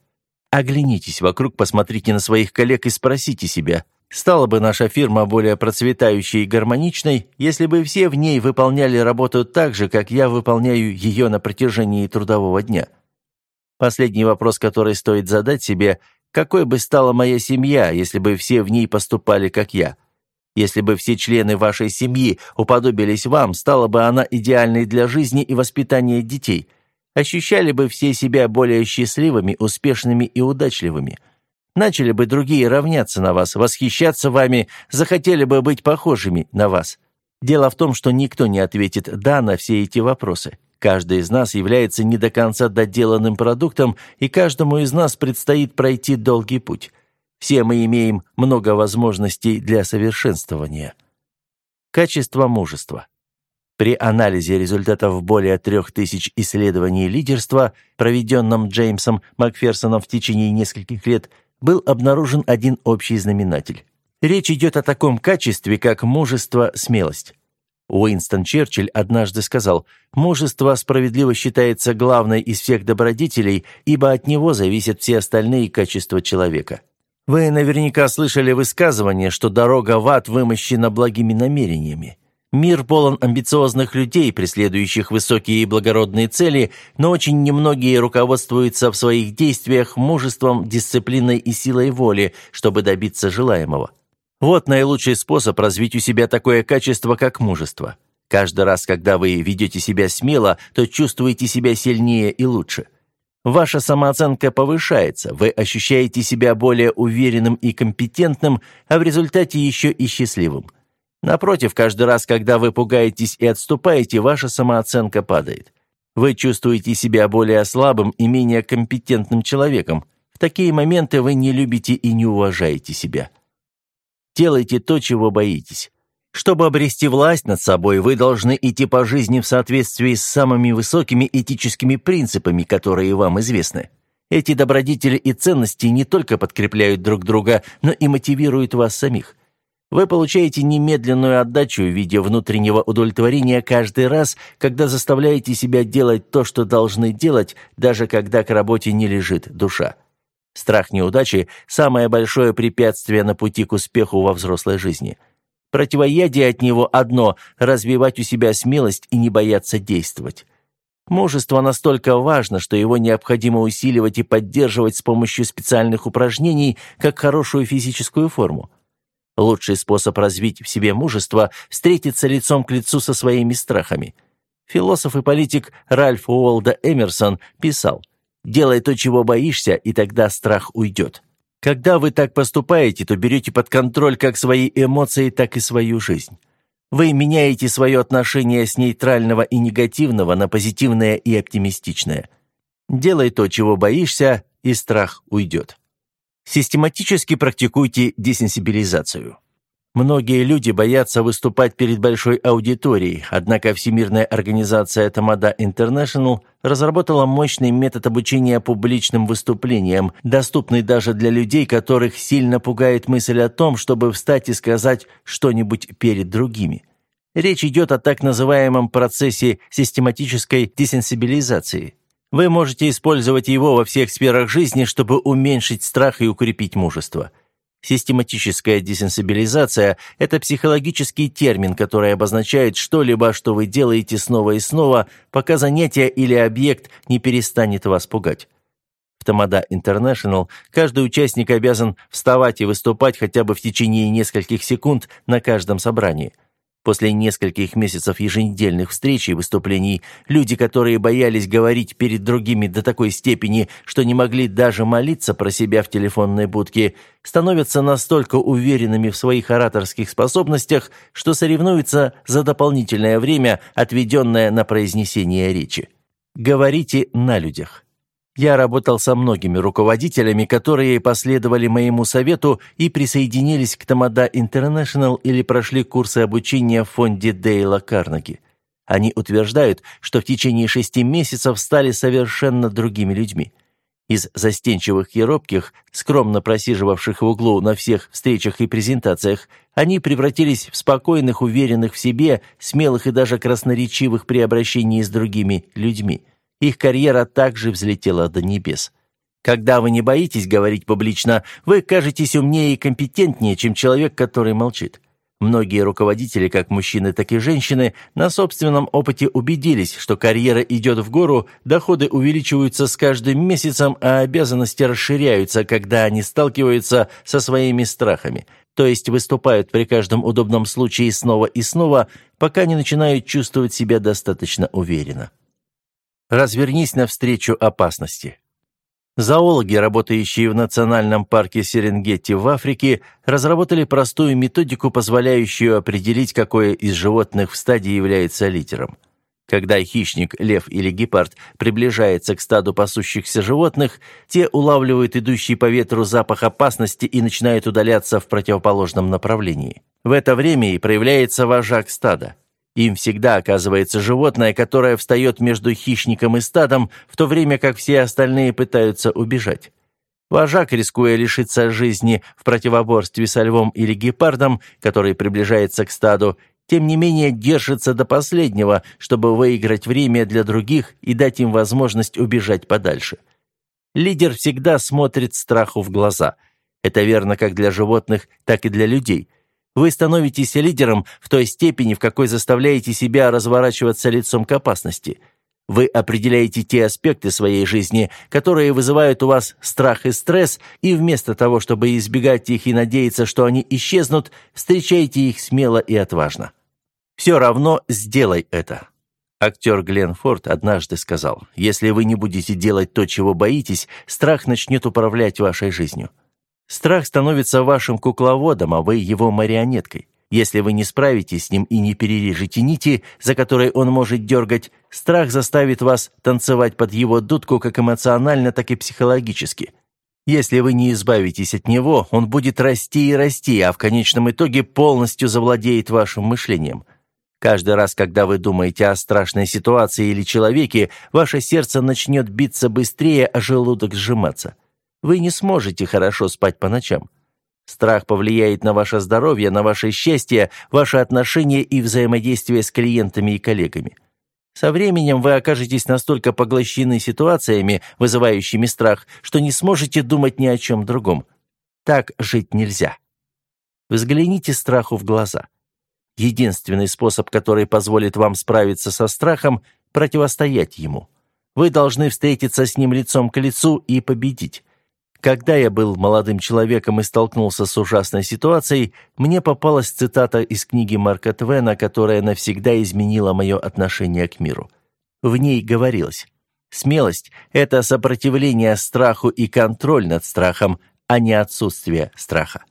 Оглянитесь вокруг, посмотрите на своих коллег и спросите себя, стала бы наша фирма более процветающей и гармоничной, если бы все в ней выполняли работу так же, как я выполняю ее на протяжении трудового дня? Последний вопрос, который стоит задать себе – какой бы стала моя семья, если бы все в ней поступали, как я? Если бы все члены вашей семьи уподобились вам, стала бы она идеальной для жизни и воспитания детей. Ощущали бы все себя более счастливыми, успешными и удачливыми. Начали бы другие равняться на вас, восхищаться вами, захотели бы быть похожими на вас. Дело в том, что никто не ответит «да» на все эти вопросы. Каждый из нас является не до конца доделанным продуктом, и каждому из нас предстоит пройти долгий путь. Все мы имеем много возможностей для совершенствования. Качество мужества. При анализе результатов более трех тысяч исследований лидерства, проведенном Джеймсом Макферсоном в течение нескольких лет, был обнаружен один общий знаменатель. Речь идет о таком качестве, как мужество, смелость. Уинстон Черчилль однажды сказал, «Мужество справедливо считается главной из всех добродетелей, ибо от него зависят все остальные качества человека». Вы наверняка слышали высказывание, что дорога в ад вымощена благими намерениями. Мир полон амбициозных людей, преследующих высокие и благородные цели, но очень немногие руководствуются в своих действиях мужеством, дисциплиной и силой воли, чтобы добиться желаемого. Вот наилучший способ развить у себя такое качество, как мужество. Каждый раз, когда вы ведете себя смело, то чувствуете себя сильнее и лучше. Ваша самооценка повышается, вы ощущаете себя более уверенным и компетентным, а в результате еще и счастливым. Напротив, каждый раз, когда вы пугаетесь и отступаете, ваша самооценка падает. Вы чувствуете себя более слабым и менее компетентным человеком. В такие моменты вы не любите и не уважаете себя. Делайте то, чего боитесь. Чтобы обрести власть над собой, вы должны идти по жизни в соответствии с самыми высокими этическими принципами, которые вам известны. Эти добродетели и ценности не только подкрепляют друг друга, но и мотивируют вас самих. Вы получаете немедленную отдачу в виде внутреннего удовлетворения каждый раз, когда заставляете себя делать то, что должны делать, даже когда к работе не лежит душа. Страх неудачи – самое большое препятствие на пути к успеху во взрослой жизни. Противоядие от него одно – развивать у себя смелость и не бояться действовать. Мужество настолько важно, что его необходимо усиливать и поддерживать с помощью специальных упражнений, как хорошую физическую форму. Лучший способ развить в себе мужество – встретиться лицом к лицу со своими страхами. Философ и политик Ральф Уолда Эмерсон писал, Делай то, чего боишься, и тогда страх уйдет. Когда вы так поступаете, то берете под контроль как свои эмоции, так и свою жизнь. Вы меняете свое отношение с нейтрального и негативного на позитивное и оптимистичное. Делай то, чего боишься, и страх уйдет. Систематически практикуйте десенсибилизацию. Многие люди боятся выступать перед большой аудиторией, однако Всемирная организация Тамада International разработала мощный метод обучения публичным выступлениям, доступный даже для людей, которых сильно пугает мысль о том, чтобы встать и сказать что-нибудь перед другими. Речь идет о так называемом процессе систематической десенсибилизации. Вы можете использовать его во всех сферах жизни, чтобы уменьшить страх и укрепить мужество. Систематическая десенсибилизация – это психологический термин, который обозначает что-либо, что вы делаете снова и снова, пока занятие или объект не перестанет вас пугать. В Тамада International каждый участник обязан вставать и выступать хотя бы в течение нескольких секунд на каждом собрании – После нескольких месяцев еженедельных встреч и выступлений, люди, которые боялись говорить перед другими до такой степени, что не могли даже молиться про себя в телефонной будке, становятся настолько уверенными в своих ораторских способностях, что соревнуются за дополнительное время, отведенное на произнесение речи. Говорите на людях. Я работал со многими руководителями, которые последовали моему совету и присоединились к Тамада International или прошли курсы обучения в фонде Дейла Карнеги. Они утверждают, что в течение шести месяцев стали совершенно другими людьми. Из застенчивых и робких, скромно просиживавших в углу на всех встречах и презентациях, они превратились в спокойных, уверенных в себе, смелых и даже красноречивых при обращении с другими людьми – их карьера также взлетела до небес. Когда вы не боитесь говорить публично, вы кажетесь умнее и компетентнее, чем человек, который молчит. Многие руководители, как мужчины, так и женщины, на собственном опыте убедились, что карьера идет в гору, доходы увеличиваются с каждым месяцем, а обязанности расширяются, когда они сталкиваются со своими страхами, то есть выступают при каждом удобном случае снова и снова, пока не начинают чувствовать себя достаточно уверенно. Развернись навстречу опасности. Зоологи, работающие в национальном парке Серенгети в Африке, разработали простую методику, позволяющую определить, какое из животных в стаде является лидером. Когда хищник, лев или гепард приближается к стаду пасущихся животных, те улавливают идущий по ветру запах опасности и начинают удаляться в противоположном направлении. В это время и проявляется вожак стада. Им всегда оказывается животное, которое встает между хищником и стадом, в то время как все остальные пытаются убежать. Вожак, рискуя лишиться жизни в противоборстве со львом или гепардом, который приближается к стаду, тем не менее держится до последнего, чтобы выиграть время для других и дать им возможность убежать подальше. Лидер всегда смотрит страху в глаза. Это верно как для животных, так и для людей – вы становитесь лидером в той степени, в какой заставляете себя разворачиваться лицом к опасности. Вы определяете те аспекты своей жизни, которые вызывают у вас страх и стресс, и вместо того, чтобы избегать их и надеяться, что они исчезнут, встречаете их смело и отважно. Все равно сделай это. Актер Глен Форд однажды сказал, «Если вы не будете делать то, чего боитесь, страх начнет управлять вашей жизнью. Страх становится вашим кукловодом, а вы его марионеткой. Если вы не справитесь с ним и не перережете нити, за которые он может дергать, страх заставит вас танцевать под его дудку как эмоционально, так и психологически. Если вы не избавитесь от него, он будет расти и расти, а в конечном итоге полностью завладеет вашим мышлением. Каждый раз, когда вы думаете о страшной ситуации или человеке, ваше сердце начнет биться быстрее, а желудок сжиматься. Вы не сможете хорошо спать по ночам. Страх повлияет на ваше здоровье, на ваше счастье, ваши отношения и взаимодействие с клиентами и коллегами. Со временем вы окажетесь настолько поглощены ситуациями, вызывающими страх, что не сможете думать ни о чем другом. Так жить нельзя. Взгляните страху в глаза. Единственный способ, который позволит вам справиться со страхом – противостоять ему. Вы должны встретиться с ним лицом к лицу и победить. Когда я был молодым человеком и столкнулся с ужасной ситуацией, мне попалась цитата из книги Марка Твена, которая навсегда изменила мое отношение к миру. В ней говорилось, «Смелость – это сопротивление страху и контроль над страхом, а не отсутствие страха».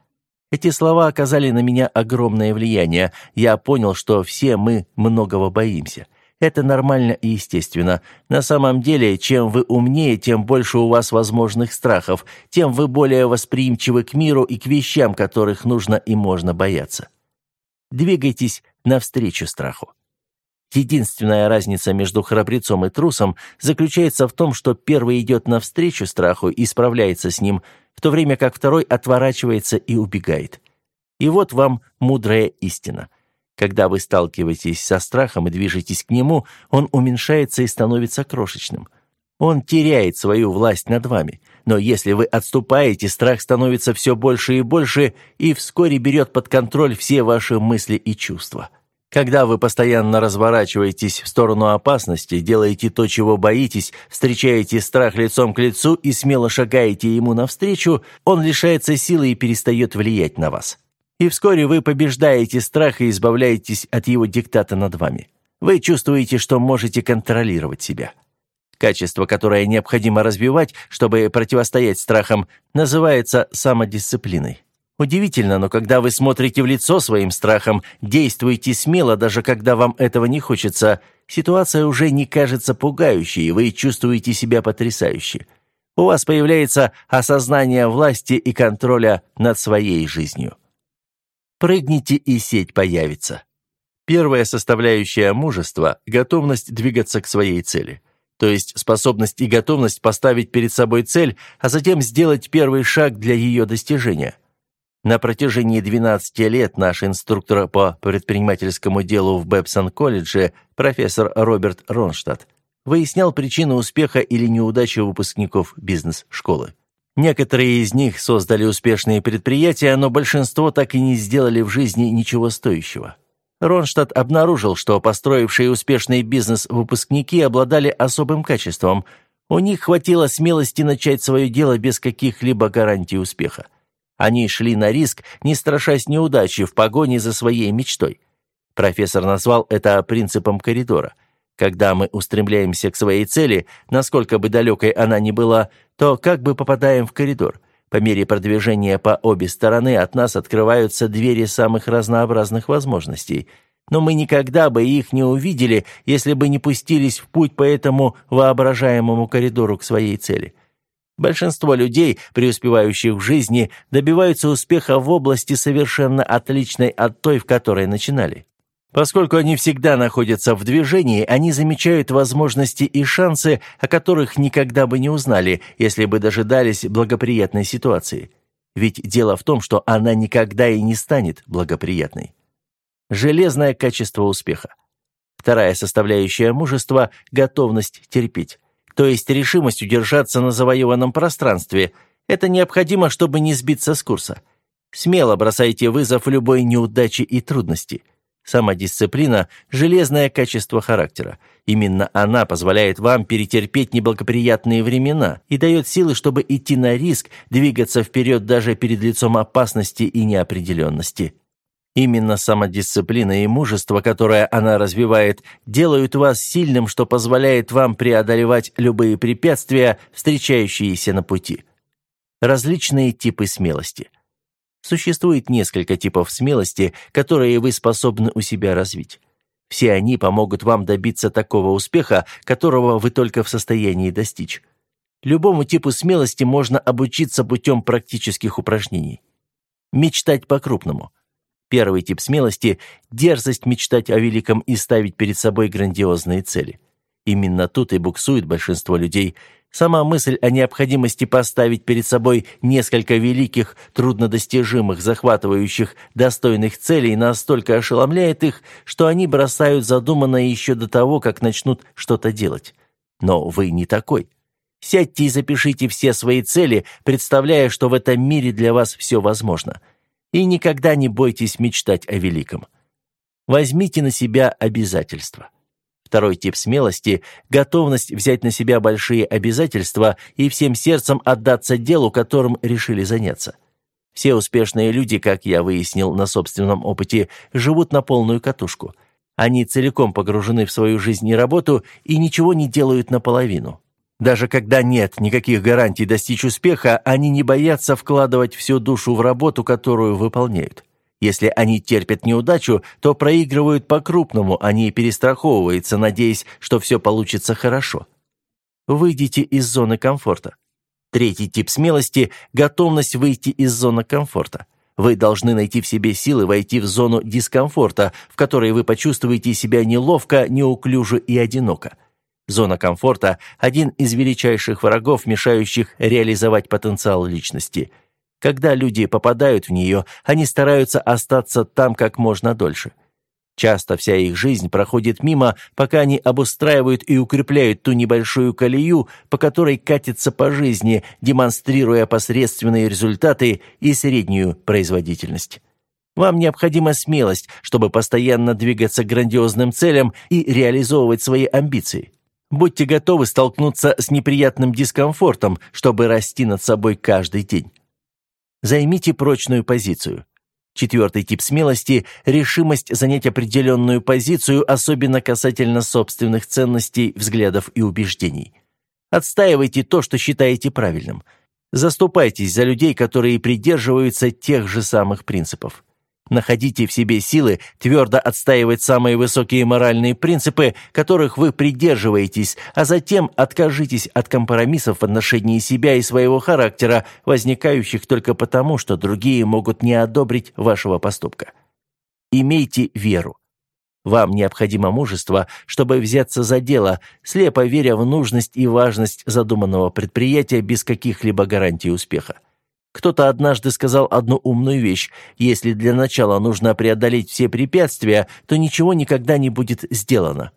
Эти слова оказали на меня огромное влияние. Я понял, что все мы многого боимся – Это нормально и естественно. На самом деле, чем вы умнее, тем больше у вас возможных страхов, тем вы более восприимчивы к миру и к вещам, которых нужно и можно бояться. Двигайтесь навстречу страху. Единственная разница между храбрецом и трусом заключается в том, что первый идет навстречу страху и справляется с ним, в то время как второй отворачивается и убегает. И вот вам мудрая истина. Когда вы сталкиваетесь со страхом и движетесь к нему, он уменьшается и становится крошечным. Он теряет свою власть над вами. Но если вы отступаете, страх становится все больше и больше и вскоре берет под контроль все ваши мысли и чувства. Когда вы постоянно разворачиваетесь в сторону опасности, делаете то, чего боитесь, встречаете страх лицом к лицу и смело шагаете ему навстречу, он лишается силы и перестает влиять на вас. И вскоре вы побеждаете страх и избавляетесь от его диктата над вами. Вы чувствуете, что можете контролировать себя. Качество, которое необходимо развивать, чтобы противостоять страхам, называется самодисциплиной. Удивительно, но когда вы смотрите в лицо своим страхам, действуете смело, даже когда вам этого не хочется, ситуация уже не кажется пугающей, и вы чувствуете себя потрясающе. У вас появляется осознание власти и контроля над своей жизнью. Прыгните, и сеть появится. Первая составляющая мужества – готовность двигаться к своей цели. То есть способность и готовность поставить перед собой цель, а затем сделать первый шаг для ее достижения – на протяжении 12 лет наш инструктор по предпринимательскому делу в Бэбсон-колледже, профессор Роберт Ронштадт, выяснял причины успеха или неудачи выпускников бизнес-школы. Некоторые из них создали успешные предприятия, но большинство так и не сделали в жизни ничего стоящего. Ронштадт обнаружил, что построившие успешный бизнес выпускники обладали особым качеством. У них хватило смелости начать свое дело без каких-либо гарантий успеха. Они шли на риск, не страшась неудачи в погоне за своей мечтой. Профессор назвал это принципом коридора. Когда мы устремляемся к своей цели, насколько бы далекой она ни была, то как бы попадаем в коридор. По мере продвижения по обе стороны от нас открываются двери самых разнообразных возможностей. Но мы никогда бы их не увидели, если бы не пустились в путь по этому воображаемому коридору к своей цели. Большинство людей, преуспевающих в жизни, добиваются успеха в области совершенно отличной от той, в которой начинали. Поскольку они всегда находятся в движении, они замечают возможности и шансы, о которых никогда бы не узнали, если бы дожидались благоприятной ситуации. Ведь дело в том, что она никогда и не станет благоприятной. Железное качество успеха. Вторая составляющая мужества – готовность терпеть то есть решимость удержаться на завоеванном пространстве. Это необходимо, чтобы не сбиться с курса. Смело бросайте вызов любой неудаче и трудности. Самодисциплина – железное качество характера. Именно она позволяет вам перетерпеть неблагоприятные времена и дает силы, чтобы идти на риск, двигаться вперед даже перед лицом опасности и неопределенности. Именно самодисциплина и мужество, которое она развивает, делают вас сильным, что позволяет вам преодолевать любые препятствия, встречающиеся на пути. Различные типы смелости. Существует несколько типов смелости, которые вы способны у себя развить. Все они помогут вам добиться такого успеха, которого вы только в состоянии достичь. Любому типу смелости можно обучиться путем практических упражнений. Мечтать по-крупному – Первый тип смелости – дерзость мечтать о великом и ставить перед собой грандиозные цели. Именно тут и буксует большинство людей. Сама мысль о необходимости поставить перед собой несколько великих, труднодостижимых, захватывающих, достойных целей настолько ошеломляет их, что они бросают задуманное еще до того, как начнут что-то делать. Но вы не такой. Сядьте и запишите все свои цели, представляя, что в этом мире для вас все возможно – и никогда не бойтесь мечтать о великом. Возьмите на себя обязательства. Второй тип смелости – готовность взять на себя большие обязательства и всем сердцем отдаться делу, которым решили заняться. Все успешные люди, как я выяснил на собственном опыте, живут на полную катушку. Они целиком погружены в свою жизнь и работу и ничего не делают наполовину. Даже когда нет никаких гарантий достичь успеха, они не боятся вкладывать всю душу в работу, которую выполняют. Если они терпят неудачу, то проигрывают по-крупному, они перестраховываются, надеясь, что все получится хорошо. Выйдите из зоны комфорта. Третий тип смелости – готовность выйти из зоны комфорта. Вы должны найти в себе силы войти в зону дискомфорта, в которой вы почувствуете себя неловко, неуклюже и одиноко. Зона комфорта – один из величайших врагов, мешающих реализовать потенциал личности – когда люди попадают в нее, они стараются остаться там как можно дольше. Часто вся их жизнь проходит мимо, пока они обустраивают и укрепляют ту небольшую колею, по которой катится по жизни, демонстрируя посредственные результаты и среднюю производительность. Вам необходима смелость, чтобы постоянно двигаться к грандиозным целям и реализовывать свои амбиции. Будьте готовы столкнуться с неприятным дискомфортом, чтобы расти над собой каждый день. Займите прочную позицию. Четвертый тип смелости – решимость занять определенную позицию, особенно касательно собственных ценностей, взглядов и убеждений. Отстаивайте то, что считаете правильным. Заступайтесь за людей, которые придерживаются тех же самых принципов. Находите в себе силы твердо отстаивать самые высокие моральные принципы, которых вы придерживаетесь, а затем откажитесь от компромиссов в отношении себя и своего характера, возникающих только потому, что другие могут не одобрить вашего поступка. Имейте веру. Вам необходимо мужество, чтобы взяться за дело, слепо веря в нужность и важность задуманного предприятия без каких-либо гарантий успеха. Кто-то однажды сказал одну умную вещь. Если для начала нужно преодолеть все препятствия, то ничего никогда не будет сделано.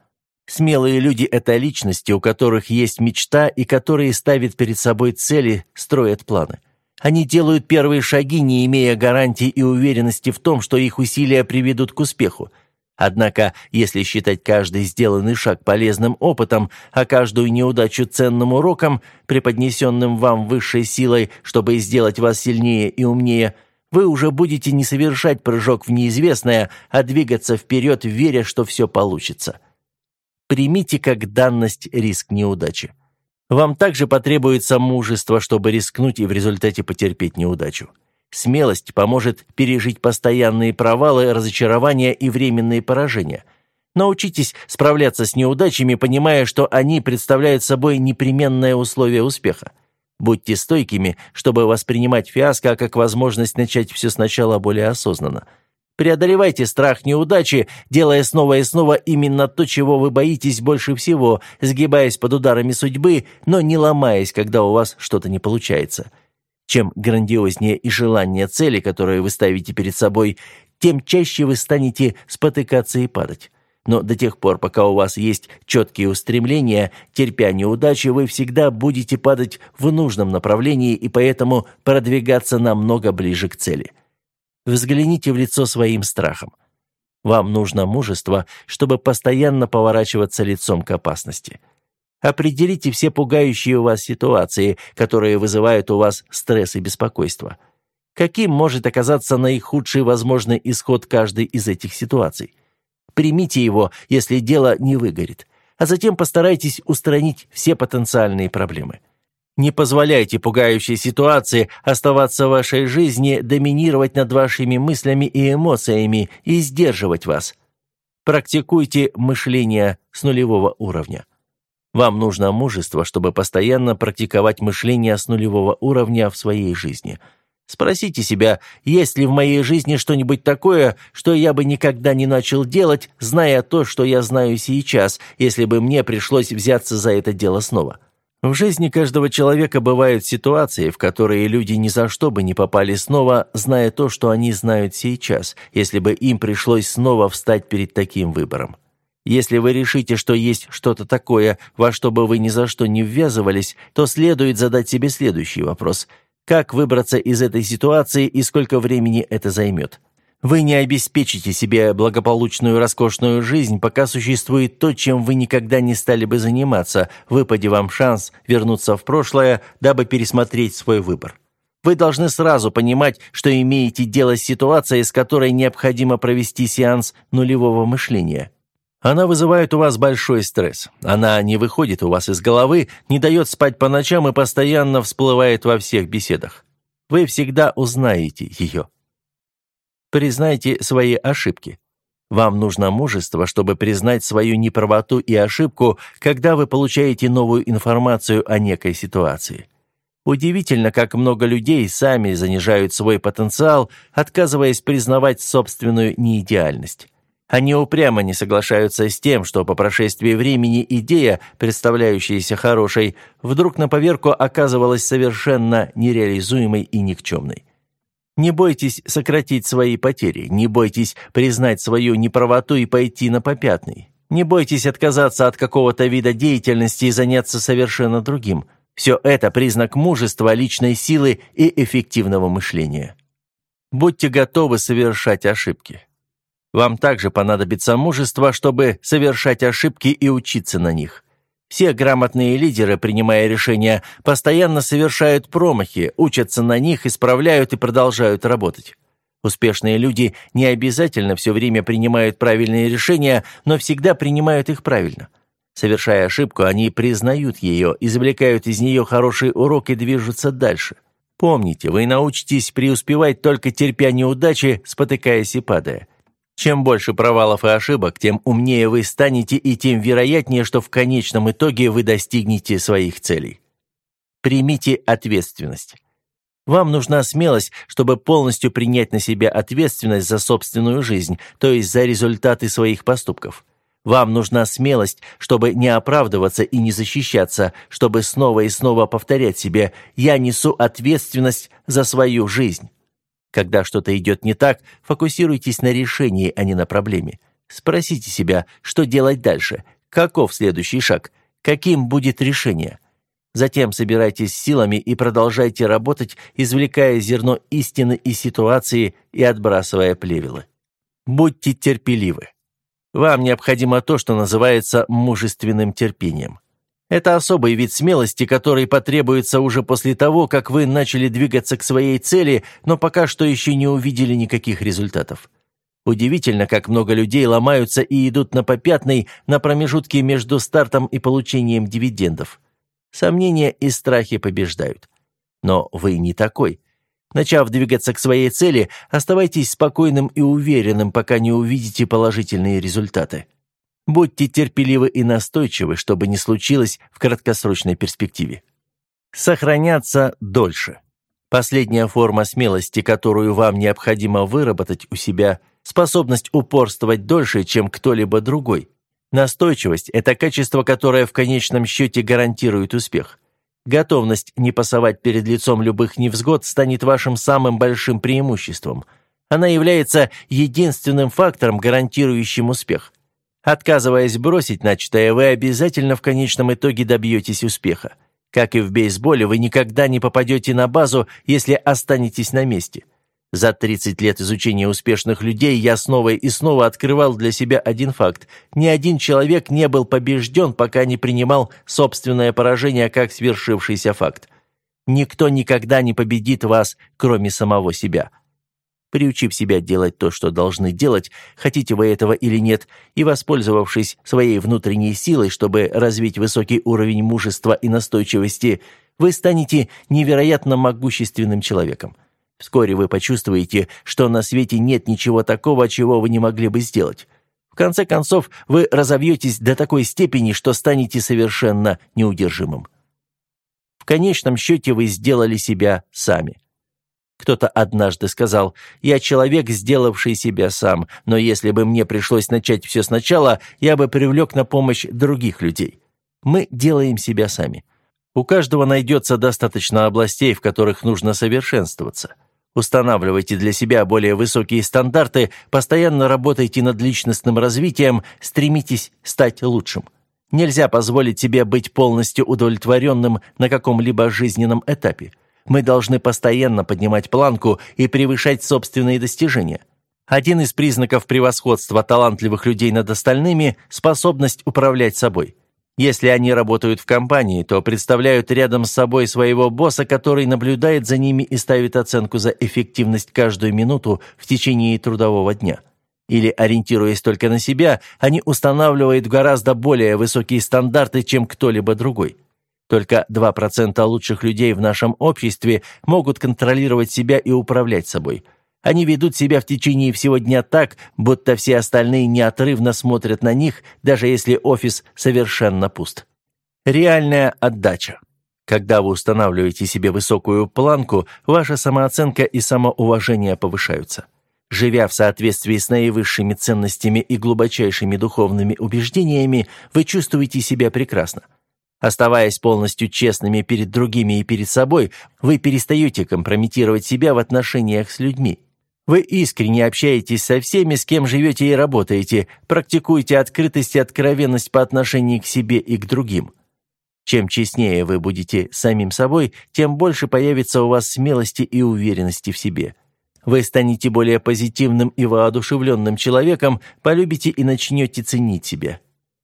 Смелые люди – это личности, у которых есть мечта и которые ставят перед собой цели, строят планы. Они делают первые шаги, не имея гарантии и уверенности в том, что их усилия приведут к успеху. Однако, если считать каждый сделанный шаг полезным опытом, а каждую неудачу ценным уроком, преподнесенным вам высшей силой, чтобы сделать вас сильнее и умнее, вы уже будете не совершать прыжок в неизвестное, а двигаться вперед, веря, что все получится. Примите как данность риск неудачи. Вам также потребуется мужество, чтобы рискнуть и в результате потерпеть неудачу. Смелость поможет пережить постоянные провалы, разочарования и временные поражения. Научитесь справляться с неудачами, понимая, что они представляют собой непременное условие успеха. Будьте стойкими, чтобы воспринимать фиаско как возможность начать все сначала более осознанно. Преодолевайте страх неудачи, делая снова и снова именно то, чего вы боитесь больше всего, сгибаясь под ударами судьбы, но не ломаясь, когда у вас что-то не получается. Чем грандиознее и желание цели, которые вы ставите перед собой, тем чаще вы станете спотыкаться и падать. Но до тех пор, пока у вас есть четкие устремления, терпя неудачи, вы всегда будете падать в нужном направлении и поэтому продвигаться намного ближе к цели. Взгляните в лицо своим страхам. Вам нужно мужество, чтобы постоянно поворачиваться лицом к опасности. Определите все пугающие у вас ситуации, которые вызывают у вас стресс и беспокойство. Каким может оказаться наихудший возможный исход каждой из этих ситуаций? Примите его, если дело не выгорит, а затем постарайтесь устранить все потенциальные проблемы. Не позволяйте пугающей ситуации оставаться в вашей жизни, доминировать над вашими мыслями и эмоциями и сдерживать вас. Практикуйте мышление с нулевого уровня. Вам нужно мужество, чтобы постоянно практиковать мышление с нулевого уровня в своей жизни. Спросите себя, есть ли в моей жизни что-нибудь такое, что я бы никогда не начал делать, зная то, что я знаю сейчас, если бы мне пришлось взяться за это дело снова. В жизни каждого человека бывают ситуации, в которые люди ни за что бы не попали снова, зная то, что они знают сейчас, если бы им пришлось снова встать перед таким выбором. Если вы решите, что есть что-то такое, во что бы вы ни за что не ввязывались, то следует задать себе следующий вопрос. Как выбраться из этой ситуации и сколько времени это займет? Вы не обеспечите себе благополучную роскошную жизнь, пока существует то, чем вы никогда не стали бы заниматься, выпади вам шанс вернуться в прошлое, дабы пересмотреть свой выбор. Вы должны сразу понимать, что имеете дело с ситуацией, с которой необходимо провести сеанс нулевого мышления. Она вызывает у вас большой стресс. Она не выходит у вас из головы, не дает спать по ночам и постоянно всплывает во всех беседах. Вы всегда узнаете ее. Признайте свои ошибки. Вам нужно мужество, чтобы признать свою неправоту и ошибку, когда вы получаете новую информацию о некой ситуации. Удивительно, как много людей сами занижают свой потенциал, отказываясь признавать собственную неидеальность. Они упрямо не соглашаются с тем, что по прошествии времени идея, представляющаяся хорошей, вдруг на поверку оказывалась совершенно нереализуемой и никчемной. Не бойтесь сократить свои потери, не бойтесь признать свою неправоту и пойти на попятный. Не бойтесь отказаться от какого-то вида деятельности и заняться совершенно другим – все это признак мужества, личной силы и эффективного мышления. Будьте готовы совершать ошибки. Вам также понадобится мужество, чтобы совершать ошибки и учиться на них. Все грамотные лидеры, принимая решения, постоянно совершают промахи, учатся на них, исправляют и продолжают работать. Успешные люди не обязательно все время принимают правильные решения, но всегда принимают их правильно – Совершая ошибку, они признают ее, извлекают из нее хороший урок и движутся дальше. Помните, вы научитесь преуспевать только терпя неудачи, спотыкаясь и падая. Чем больше провалов и ошибок, тем умнее вы станете и тем вероятнее, что в конечном итоге вы достигнете своих целей. Примите ответственность. Вам нужна смелость, чтобы полностью принять на себя ответственность за собственную жизнь, то есть за результаты своих поступков. Вам нужна смелость, чтобы не оправдываться и не защищаться, чтобы снова и снова повторять себе «я несу ответственность за свою жизнь». Когда что-то идет не так, фокусируйтесь на решении, а не на проблеме. Спросите себя, что делать дальше, каков следующий шаг, каким будет решение. Затем собирайтесь силами и продолжайте работать, извлекая зерно истины из ситуации и отбрасывая плевелы. Будьте терпеливы. Вам необходимо то, что называется мужественным терпением. Это особый вид смелости, который потребуется уже после того, как вы начали двигаться к своей цели, но пока что еще не увидели никаких результатов. Удивительно, как много людей ломаются и идут на попятный на промежутке между стартом и получением дивидендов. Сомнения и страхи побеждают. Но вы не такой. Начав двигаться к своей цели, оставайтесь спокойным и уверенным, пока не увидите положительные результаты. Будьте терпеливы и настойчивы, чтобы не случилось в краткосрочной перспективе. Сохраняться дольше. Последняя форма смелости, которую вам необходимо выработать у себя, способность упорствовать дольше, чем кто-либо другой. Настойчивость – это качество, которое в конечном счете гарантирует успех. Готовность не пасовать перед лицом любых невзгод станет вашим самым большим преимуществом. Она является единственным фактором, гарантирующим успех. Отказываясь бросить начатое, вы обязательно в конечном итоге добьетесь успеха. Как и в бейсболе, вы никогда не попадете на базу, если останетесь на месте. За 30 лет изучения успешных людей я снова и снова открывал для себя один факт. Ни один человек не был побежден, пока не принимал собственное поражение как свершившийся факт. Никто никогда не победит вас, кроме самого себя. Приучив себя делать то, что должны делать, хотите вы этого или нет, и воспользовавшись своей внутренней силой, чтобы развить высокий уровень мужества и настойчивости, вы станете невероятно могущественным человеком. Вскоре вы почувствуете, что на свете нет ничего такого, чего вы не могли бы сделать. В конце концов, вы разовьетесь до такой степени, что станете совершенно неудержимым. В конечном счете вы сделали себя сами. Кто-то однажды сказал, «Я человек, сделавший себя сам, но если бы мне пришлось начать все сначала, я бы привлек на помощь других людей». Мы делаем себя сами. У каждого найдется достаточно областей, в которых нужно совершенствоваться. Устанавливайте для себя более высокие стандарты, постоянно работайте над личностным развитием, стремитесь стать лучшим. Нельзя позволить себе быть полностью удовлетворенным на каком-либо жизненном этапе. Мы должны постоянно поднимать планку и превышать собственные достижения. Один из признаков превосходства талантливых людей над остальными – способность управлять собой – если они работают в компании, то представляют рядом с собой своего босса, который наблюдает за ними и ставит оценку за эффективность каждую минуту в течение трудового дня. Или, ориентируясь только на себя, они устанавливают гораздо более высокие стандарты, чем кто-либо другой. Только 2% лучших людей в нашем обществе могут контролировать себя и управлять собой. Они ведут себя в течение всего дня так, будто все остальные неотрывно смотрят на них, даже если офис совершенно пуст. Реальная отдача. Когда вы устанавливаете себе высокую планку, ваша самооценка и самоуважение повышаются. Живя в соответствии с наивысшими ценностями и глубочайшими духовными убеждениями, вы чувствуете себя прекрасно. Оставаясь полностью честными перед другими и перед собой, вы перестаете компрометировать себя в отношениях с людьми. Вы искренне общаетесь со всеми, с кем живете и работаете, практикуете открытость и откровенность по отношению к себе и к другим. Чем честнее вы будете самим собой, тем больше появится у вас смелости и уверенности в себе. Вы станете более позитивным и воодушевленным человеком, полюбите и начнете ценить себя.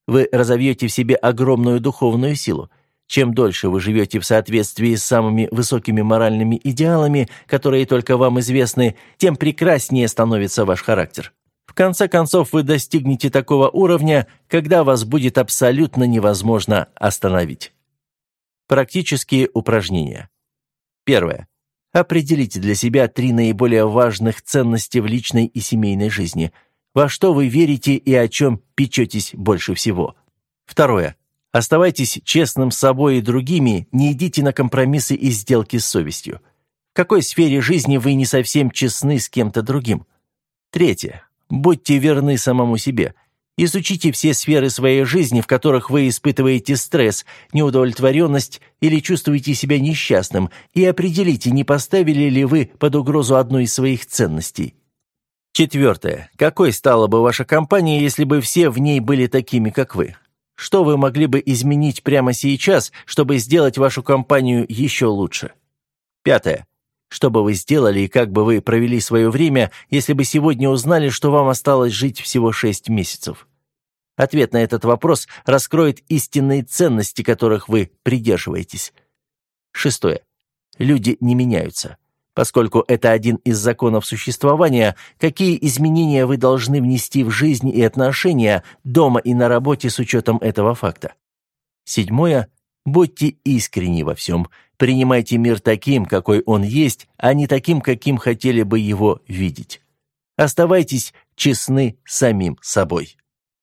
Вы разовьете в себе огромную духовную силу. Чем дольше вы живете в соответствии с самыми высокими моральными идеалами, которые только вам известны, тем прекраснее становится ваш характер. В конце концов, вы достигнете такого уровня, когда вас будет абсолютно невозможно остановить. Практические упражнения. Первое. Определите для себя три наиболее важных ценности в личной и семейной жизни. Во что вы верите и о чем печетесь больше всего. Второе. Оставайтесь честным с собой и другими, не идите на компромиссы и сделки с совестью. В какой сфере жизни вы не совсем честны с кем-то другим? Третье. Будьте верны самому себе. Изучите все сферы своей жизни, в которых вы испытываете стресс, неудовлетворенность или чувствуете себя несчастным, и определите, не поставили ли вы под угрозу одну из своих ценностей. Четвертое. Какой стала бы ваша компания, если бы все в ней были такими, как вы? Что вы могли бы изменить прямо сейчас, чтобы сделать вашу компанию еще лучше? Пятое. Что бы вы сделали и как бы вы провели свое время, если бы сегодня узнали, что вам осталось жить всего шесть месяцев? Ответ на этот вопрос раскроет истинные ценности, которых вы придерживаетесь. Шестое. Люди не меняются. Поскольку это один из законов существования, какие изменения вы должны внести в жизнь и отношения дома и на работе с учетом этого факта? Седьмое. Будьте искренни во всем. Принимайте мир таким, какой он есть, а не таким, каким хотели бы его видеть. Оставайтесь честны самим собой.